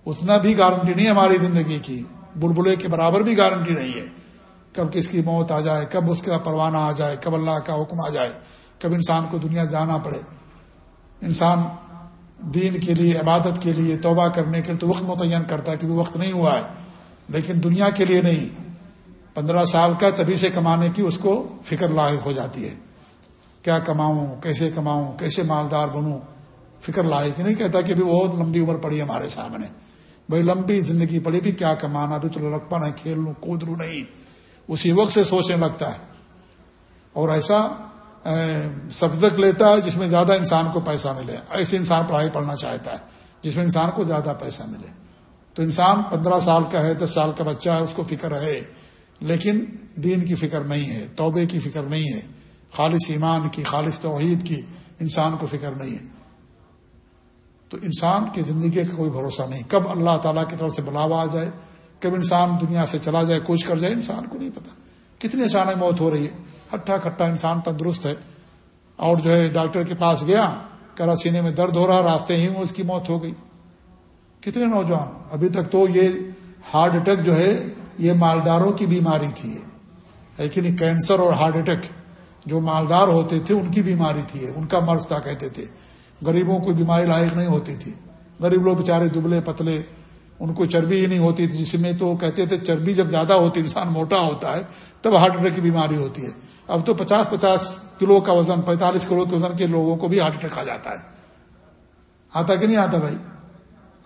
اتنا بھی گارنٹی نہیں ہماری زندگی کی۔ بلبلے کے برابر بھی گارنٹی نہیں ہے۔ کب کس کی موت آ جائے، کب اس کا پروانہ آ جائے، کب اللہ کا حکم آ جائے، کب انسان کو دنیا جانا پڑے۔ انسان دین کے لیے، عبادت کے لیے، توبہ کرنے کے لیے تو وقت متعین کرتا ہے کہ وہ وقت نہیں ہوا ہے، لیکن دنیا کے لیے نہیں۔ پندرہ سال کا تبھی سے کمانے کی اس کو فکر لاحق ہو جاتی ہے۔ کیا کماؤں؟ کیسے کماؤں؟ کیسے مالدار بنوں؟ فکر لاحق نہیں کہتا کہ ابھی بہت لمبی عمر پڑی ہمارے سامنے۔ بھائی، لمبی زندگی پڑی بھی کیا کمانا؟ ابھی تو لڑکپن ہے، کھیل لوں، کود لوں، نہیں۔ اسی وقت سے سوچنے لگتا ہے۔ اور ایسا سبجیکٹ لیتا ہے جس میں زیادہ انسان کو پیسہ ملے۔ ایسے انسان پڑھائی پڑھنا چاہتا ہے جس میں انسان کو زیادہ پیسہ ملے۔ تو انسان پندرہ سال کا ہے، دس سال کا بچہ ہے، اس کو فکر ہے لیکن دین کی فکر نہیں ہے توبے کی فکر نہیں ہے، خالص ایمان کی، خالص توحید کی انسان کو فکر نہیں ہے۔ تو انسان کی زندگی کا کوئی بھروسہ نہیں۔ کب اللہ تعالیٰ کی طرف سے بلاوا آ جائے، کب انسان دنیا سے چلا جائے کوچ کر جائے، انسان کو نہیں پتا۔ کتنی اچانک موت ہو رہی ہے۔ ہٹا کھٹا انسان تندرست ہے۔ اور جو ہے ڈاکٹر کے پاس گیا، کرا سینے میں درد ہو رہا، راستے ہی میں اس کی موت ہو گئی۔ کتنے نوجوان، ابھی تک تو یہ ہارٹ اٹیک جو ہے، یہ مالداروں کی بیماری تھی لیکن کینسر اور ہارٹ اٹیک جو مالدار ہوتے تھے، ان کی بیماری تھی ان کا مرض تھا، کہتے تھے۔ غریبوں کو بیماری لائق نہیں ہوتی تھی۔ غریب لوگ بےچارے دبلے پتلے، ان کو چربی ہی نہیں ہوتی تھی، جس میں تو کہتے تھے چربی جب زیادہ ہوتی، انسان موٹا ہوتا ہے، تب ہارٹ اٹیک کی بیماری ہوتی ہے۔ اب تو پچاس پچاس کلو کا وزن، پینتالیس کلو کے وزن کے لوگوں کو بھی ہارٹ اٹیک آ جاتا ہے۔ آتا کہ نہیں آتا بھائی؟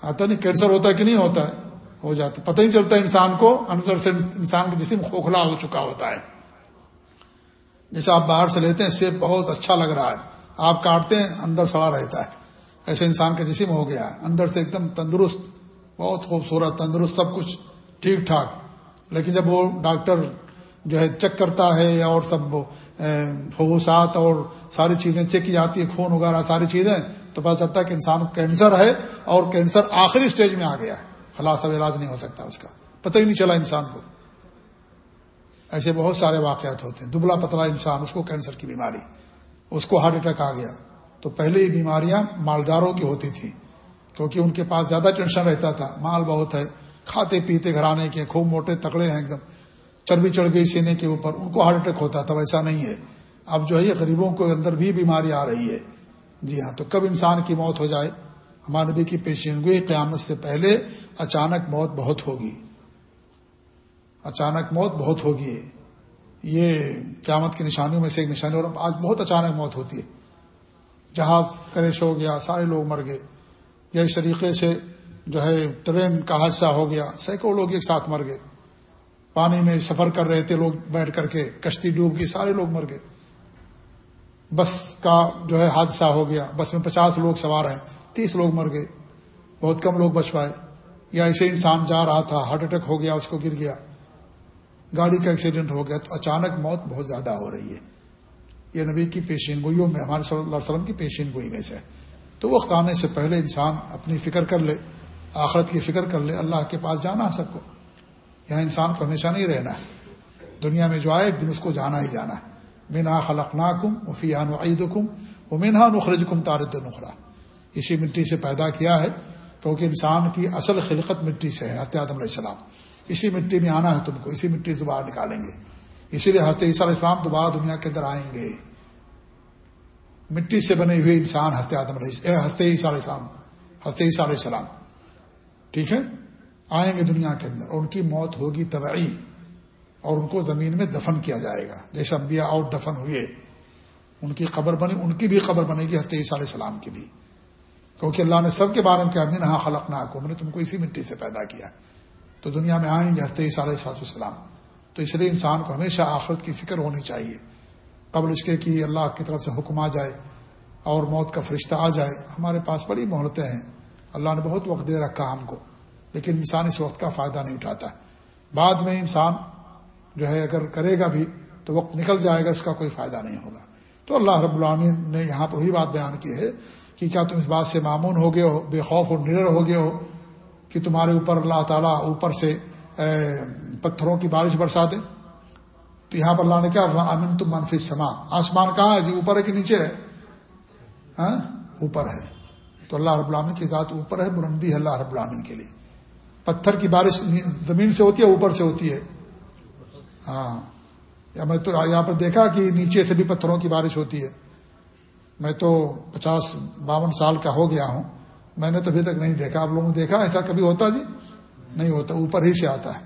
آتا نہیں، کینسر ہوتا ہے کہ نہیں ہوتا؟ ہے ہو جاتا۔ پتہ ہی چلتا ہے انسان کو اندر سے انسان کا جسم کھوکھلا ہو چکا ہوتا ہے۔ جیسے آپ باہر سے لیتے ہیں سیب بہت اچھا لگ رہا ہے۔ آپ کاٹتے ہیں، اندر سڑا رہتا ہے۔ ایسے انسان کا جسم ہو گیا۔ ہے اندر سے ایک دم تندرست، بہت خوبصورت، تندرست، سب کچھ ٹھیک ٹھاک۔ لیکن جب وہ ڈاکٹر جو ہے چیک کرتا ہے اور سب فوسات اور ساری چیزیں چیک کی جاتی ہے خون وغیرہ ساری چیزیں، تو پتا چلتا ہے کہ انسان کینسر ہے اور کینسر آخری اسٹیج میں آ گیا ہے۔ خلاص اب علاج نہیں ہو سکتا اس کا۔ پتہ ہی نہیں چلا انسان کو۔ ایسے بہت سارے واقعات ہوتے ہیں۔ دبلا پتلا انسان، اس کو کینسر کی بیماری۔ اس کو ہارٹ اٹیک آ گیا۔ تو پہلے یہ بیماریاں مالداروں کی ہوتی تھیں۔ کیونکہ ان کے پاس زیادہ ٹینشن رہتا تھا۔ مال بہت ہے، کھاتے پیتے، گھرانے کے خوب موٹے تکڑے ہیں ایک دم۔ چربی چڑھ گئی سینے کے اوپر، ان کو ہارٹ اٹیک ہوتا تھا ویسا نہیں ہے۔ اب جو ہے یہ غریبوں کے اندر بھی بیماری آ رہی ہے۔ جی ہاں تو کب انسان کی موت ہو جائے؟ ہمارے نبی کی پیشین گوئی قیامت سے پہلے اچانک موت بہت ہوگی۔ اچانک موت بہت ہوگی۔ یہ قیامت کی نشانیوں میں سے ایک نشانی، اور آج بہت اچانک موت ہوتی ہے۔ جہاز کریش ہو گیا، سارے لوگ مر گئے۔ یا اس طریقے سے جو ہے ٹرین کا حادثہ ہو گیا، سینکڑوں لوگ ایک ساتھ مر گئے۔ پانی میں سفر کر رہے تھے لوگ بیٹھ کر کے، کشتی ڈوب گئی، سارے لوگ مر گئے۔ بس کا جو ہے حادثہ ہو گیا۔ بس میں پچاس لوگ سوار ہیں، تیس لوگ مر گئے۔ بہت کم لوگ بچ پائے۔ یا ایسے انسان جا رہا تھا، ہارٹ اٹیک ہو گیا، اس کو گر گیا۔ گاڑی کا ایکسیڈنٹ ہو گیا تو اچانک موت بہت زیادہ ہو رہی ہے۔ یہ نبی کی پیشین گوئیوں میں، ہمارے صلی اللہ علیہ وسلم کی پیشین گوئی میں سے۔ تو وقت آنے سے پہلے انسان اپنی فکر کر لے، آخرت کی فکر کر لے، اللہ کے پاس جانا ہے سب کو۔ یہاں انسان کو ہمیشہ نہیں رہنا ہے۔ دنیا میں جو آئے، ایک دن اس کو جانا ہی جانا ہے۔ مینا خلق ناکم وفیان عید کم وہ مینہ نخرج کم تارد نخرا اسی مٹی سے پیدا کیا ہے، کیونکہ انسان کی اصل خلقت مٹی سے ہے، حضرت آدم علیہ السلام۔ اسی مٹی میں آنا ہے تم کو، اسی مٹی سے باہر نکالیں گے۔ اسی لیے حضرت عیسیٰ علیہ السلام دوبارہ دنیا کے اندر آئیں گے۔ مٹی سے بنے ہوئے انسان ہنستے آدم علیہ ہنستے عیسیٰ علیہ السلام ہنستے عیسیٰ علیہ السلام۔ ٹھیک ہے؟ آئیں گے دنیا کے اندر، اور ان کی موت ہوگی طبعی اور ان کو زمین میں دفن کیا جائے گا۔ جیسے انبیاء اور دفن ہوئے، ان کی قبر بنی، ان کی بھی قبر بنے گی ہنستے عیسیٰ علیہ السلام کی بھی۔ کیونکہ اللہ نے سب کے بارے میں کیا من ہاں خلق نہ کو میں نے تم کو اسی مٹی سے پیدا کیا۔ تو دنیا میں آئیں گے ہنستے عیسیٰ علیہ صاحب السلام تو اس لیے انسان کو ہمیشہ آخرت کی فکر ہونی چاہیے۔ قبل اس کے کہ اللہ کی طرف سے حکم آ جائے، اور موت کا فرشتہ آ جائے۔ ہمارے پاس بڑی مہلتیں ہیں۔ اللہ نے بہت وقت دے رکھا ہم کو۔ لیکن انسان اس وقت کا فائدہ نہیں اٹھاتا۔ بعد میں انسان جو ہے اگر کرے گا بھی تو وقت نکل جائے گا، اس کا کوئی فائدہ نہیں ہوگا۔ تو اللہ رب العامین نے یہاں پر وہی بات بیان کی ہے کہ کیا تم اس بات سے معمون ہو گئے ہو، بے خوف اور نرر ہو گئے ہو کہ تمہارے اوپر اللہ تعالیٰ اوپر سے پتھروں کی بارش برسا دے؟ تو یہاں پر اللہ نے کیا امن تم منفی سما آسمان کہاں ہے جی؟ اوپر ہے کہ نیچے ہے؟ ہاں؟ اوپر ہے۔ تو اللہ رب العامن کی ذات اوپر ہے بلندی ہے اللہ رب العامن کے لیے۔ پتھر کی بارش زمین سے ہوتی ہے، اوپر سے ہوتی ہے۔ ہاں۔ یا میں تو یہاں پر دیکھا کہ نیچے سے بھی پتھروں کی بارش ہوتی ہے۔ میں تو پچاس باون سال کا ہو گیا ہوں۔ میں نے تو ابھی تک نہیں دیکھا۔ آپ لوگوں نے دیکھا؟ ایسا کبھی ہوتا جی؟ نہیں ہوتا، اوپر ہی سے آتا ہے۔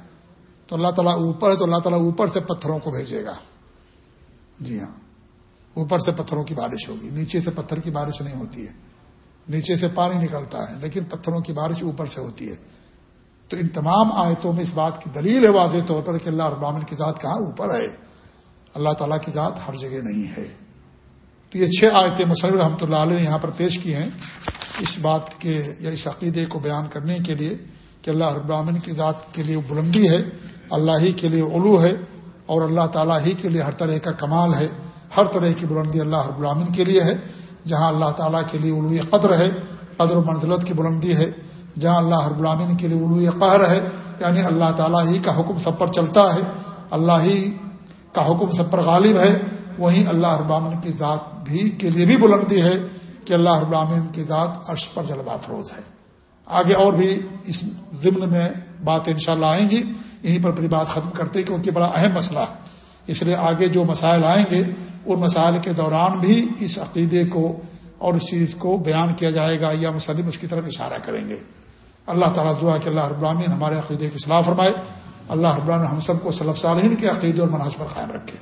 تو اللہ تعالیٰ اوپر ہے، تو اللہ تعالیٰ اوپر سے پتھروں کو بھیجے گا۔ جی ہاں۔ اوپر سے پتھروں کی بارش ہوگی۔ نیچے سے پتھر کی بارش نہیں ہوتی ہے۔ نیچے سے پانی نکلتا ہے، لیکن پتھروں کی بارش اوپر سے ہوتی ہے۔ تو ان تمام آیتوں میں اس بات کی دلیل ہے واضح طور پر کہ اللہ ابامن کی ذات کہاں اوپر ہے۔ اللہ تعالیٰ کی ذات ہر جگہ نہیں ہے۔ تو یہ چھ آیتیں مصنف رحمۃ اللہ علیہ نے یہاں پر پیش کی ہیں اس بات کے یا اس عقیدے کو بیان کرنے کے لیے کہ اللہ ابراہین کی ذات کے لیے بلندی ہے، اللہ ہی کے لیے علو ہے اور اللہ تعالیٰ ہی کے لیے ہر طرح کا کمال ہے۔ ہر طرح کی بلندی اللہ ابراہین کے لیے ہے، جہاں اللہ تعالیٰ کے لیے علو قدر ہے، قدر و منزلت کی بلندی ہے۔ جہاں اللہ رب العامن کے لیے علو قہر ہے یعنی اللہ تعالیٰ ہی کا حکم سب پر چلتا ہے، اللہ ہی کا حکم سب پر غالب ہے، وہیں اللہ ابامن کی ذات بھی کے لیے بھی بلندی ہے کہ اللہ ابامن کی ذات عرش پر جلوہ افروز ہے۔ آگے اور بھی اس ضمن میں بات انشاءاللہ آئیں گی۔ یہیں پر پھر بات ختم کرتے کیونکہ بڑا اہم مسئلہ۔ ہے اس لیے آگے جو مسائل آئیں گے، ان مسائل کے دوران بھی اس عقیدے کو اور اس چیز کو بیان کیا جائے گا یا مسلم اس کی طرف اشارہ کریں گے۔ اللہ تعالیٰ دعا کہ اللہ رب العالمین ہمارے عقیدے کی اصلاح فرمائے۔ اللہ رب العالمین ہم سب کو صلب صالحین کے عقیدے اور مناظ پر قائم رکھے۔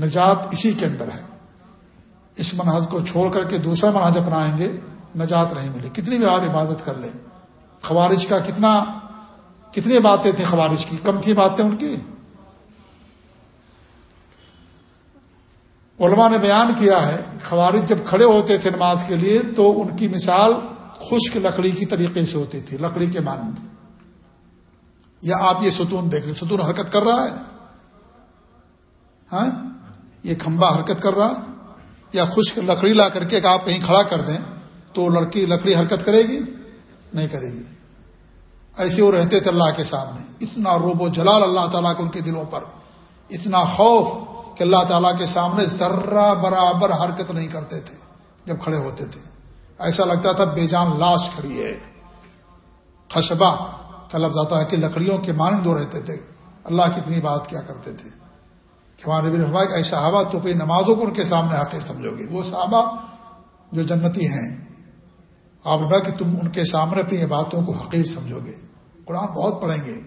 نجات اسی کے اندر ہے۔ اس مناظ کو چھوڑ کر کے دوسرا مناظ اپنائیں گے، نجات نہیں ملے۔ کتنی بھی آپ عبادت کر لیں، خوارج کا کتنا، کتنی باتیں تھیں خوارج کی؟ کم تھی باتیں ان کی۔ علماء نے بیان کیا ہے، خوارج جب کھڑے ہوتے تھے نماز کے لیے تو ان کی مثال خشک لکڑی کی طریقے سے ہوتی تھی، لکڑی کے مانند یا آپ یہ ستون دیکھ لیں ستون حرکت کر رہا ہے؟ ہاں؟ یہ کھمبا حرکت کر رہا۔ یا خشک لکڑی لا کر کے آپ کہیں کھڑا کر دیں تو لڑکی لکڑی حرکت کرے گی؟ نہیں کرے گی۔ ایسے وہ رہتے تھے اللہ کے سامنے۔ اتنا روب و جلال اللہ تعالیٰ کے ان کے دلوں پر۔ اتنا خوف کہ اللہ تعالیٰ کے سامنے ذرہ برابر حرکت نہیں کرتے تھے، جب کھڑے ہوتے تھے۔ ایسا لگتا تھا بے جان لاش کھڑی ہے۔ خشبہ کا لفظ آتا ہے کہ لکڑیوں کے مانند دو رہتے تھے۔ اللہ کی اتنی بات کیا کرتے تھے۔ کہ ہمارے نبی کہ ایسا صحابہ، تو اپنی نمازوں کو ان کے سامنے حقیق سمجھو گے۔ وہ صحابہ جو جنتی ہیں، آپ نے کہ تم ان کے سامنے اپنی باتوں کو حقیق سمجھو گے۔ قرآن بہت پڑھیں گے۔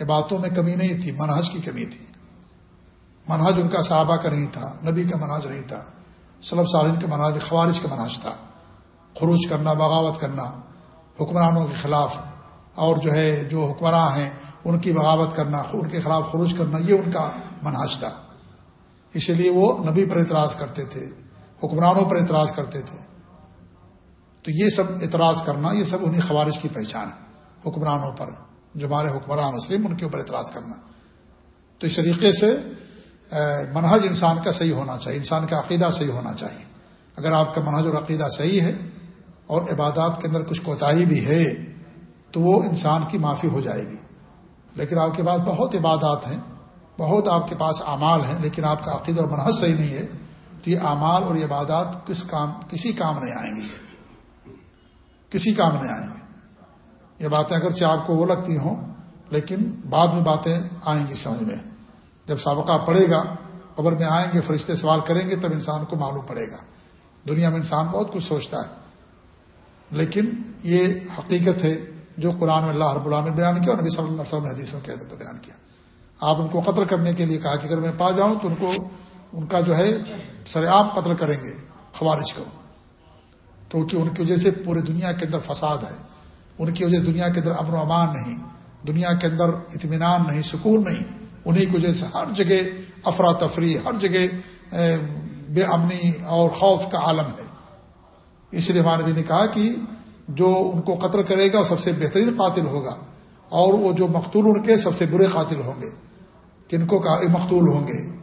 یہ باتوں میں کمی نہیں تھی، منہج کی کمی تھی۔ منہج ان کا صحابہ کا نہیں تھا، نبی کا منہج نہیں تھا۔ سلب سالین کا منہج خوارش کا منہج تھا۔ خروج کرنا، بغاوت کرنا، حکمرانوں کے خلاف، اور جو ہے، جو حکمراں ہیں، ان کی بغاوت کرنا، ان کے خلاف خروج کرنا، یہ ان کا منہج تھا۔ اسی لیے وہ نبی پر اعتراض کرتے تھے، حکمرانوں پر اعتراض کرتے تھے۔ تو یہ سب اعتراض کرنا، یہ سب انہیں خوارش کی پہچان ہے، حکمرانوں پر، جو ہمارے حکمران مسلم، ان کے اوپر اعتراض کرنا۔ تو اس طریقے سے منہج انسان کا صحیح ہونا چاہیے، انسان کا عقیدہ صحیح ہونا چاہیے۔ اگر آپ کا منہج اور عقیدہ صحیح ہے اور عبادات کے اندر کچھ کوتاہی بھی ہے، تو وہ انسان کی معافی ہو جائے گی۔ لیکن آپ کے پاس بہت عبادات ہیں، بہت آپ کے پاس اعمال ہیں، لیکن آپ کا عقیدہ اور منحص صحیح نہیں ہے، تو یہ اعمال اور یہ عبادات کس کام، کسی کام نہیں آئیں گی۔ کسی کام نہیں آئیں گے یہ باتیں اگرچہ آپ کو وہ لگتی ہوں، لیکن بعد میں باتیں آئیں گی سمجھ میں۔ جب سابقہ پڑے گا، قبر میں آئیں گے، فرشتے سوال کریں گے، تب انسان کو معلوم پڑے گا۔ دنیا میں انسان بہت کچھ سوچتا ہے۔ لیکن یہ حقیقت ہے جو قرآن میں اللہ رب اللہ نے بیان کیا اور نبی صلی اللہ علیہ وسلم نے حدیث میں کہہ بیان کیا۔ آپ ان کو قتل کرنے کے لیے کہا کہ اگر میں پا جاؤں تو ان کو ان کا جو ہے سر عام قتل کریں گے، خوارج کو کیونکہ ان کی وجہ سے پورے دنیا کے اندر فساد ہے، ان کی وجہ سے دنیا کے اندر امن و امان نہیں، دنیا کے اندر اطمینان نہیں، سکون نہیں۔ انہیں کی وجہ سے ہر جگہ افراتفری، ہر جگہ بے امنی اور خوف کا عالم ہے۔ اس لیے ہمارے بھی نے کہا کہ جو ان کو قتل کرے گا سب سے بہترین قاتل ہوگا اور وہ جو مقتول ان کے سب سے برے قاتل ہوں گے۔ کن کو کہا؟ مقتول ہوں گے۔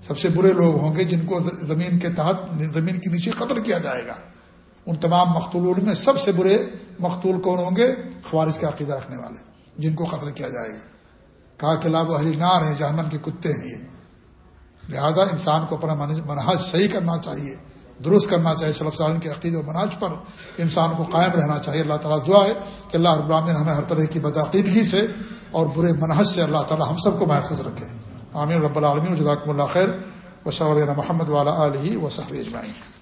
سب سے برے لوگ ہوں گے جن کو زمین کے تحت، زمین کے نیچے قتل کیا جائے گا۔ ان تمام مقتول میں سب سے برے مقتول کون ہوں گے؟ خوارج کا عقیدہ رکھنے والے، جن کو قتل کیا جائے گا۔ کہا کہ لاب اہلی نار ہیں، جہنم کے کتے ہیں یہ۔ لہذا انسان کو اپنا منہج صحیح کرنا چاہیے۔ درست کرنا چاہیے صلب سالن کے عقید و مناج پر انسان کو قائم رہنا چاہیے۔ اللہ تعالیٰ دعا ہے کہ اللہ رب العالمین ہمیں ہر طرح کی بدعقیدگی سے اور برے منحص سے اللہ تعالیٰ ہم سب کو محفوظ رکھے۔ عامر رب العالمین، جزاکم اللہ خیر۔ و محمد والا علیہ و اجمعین۔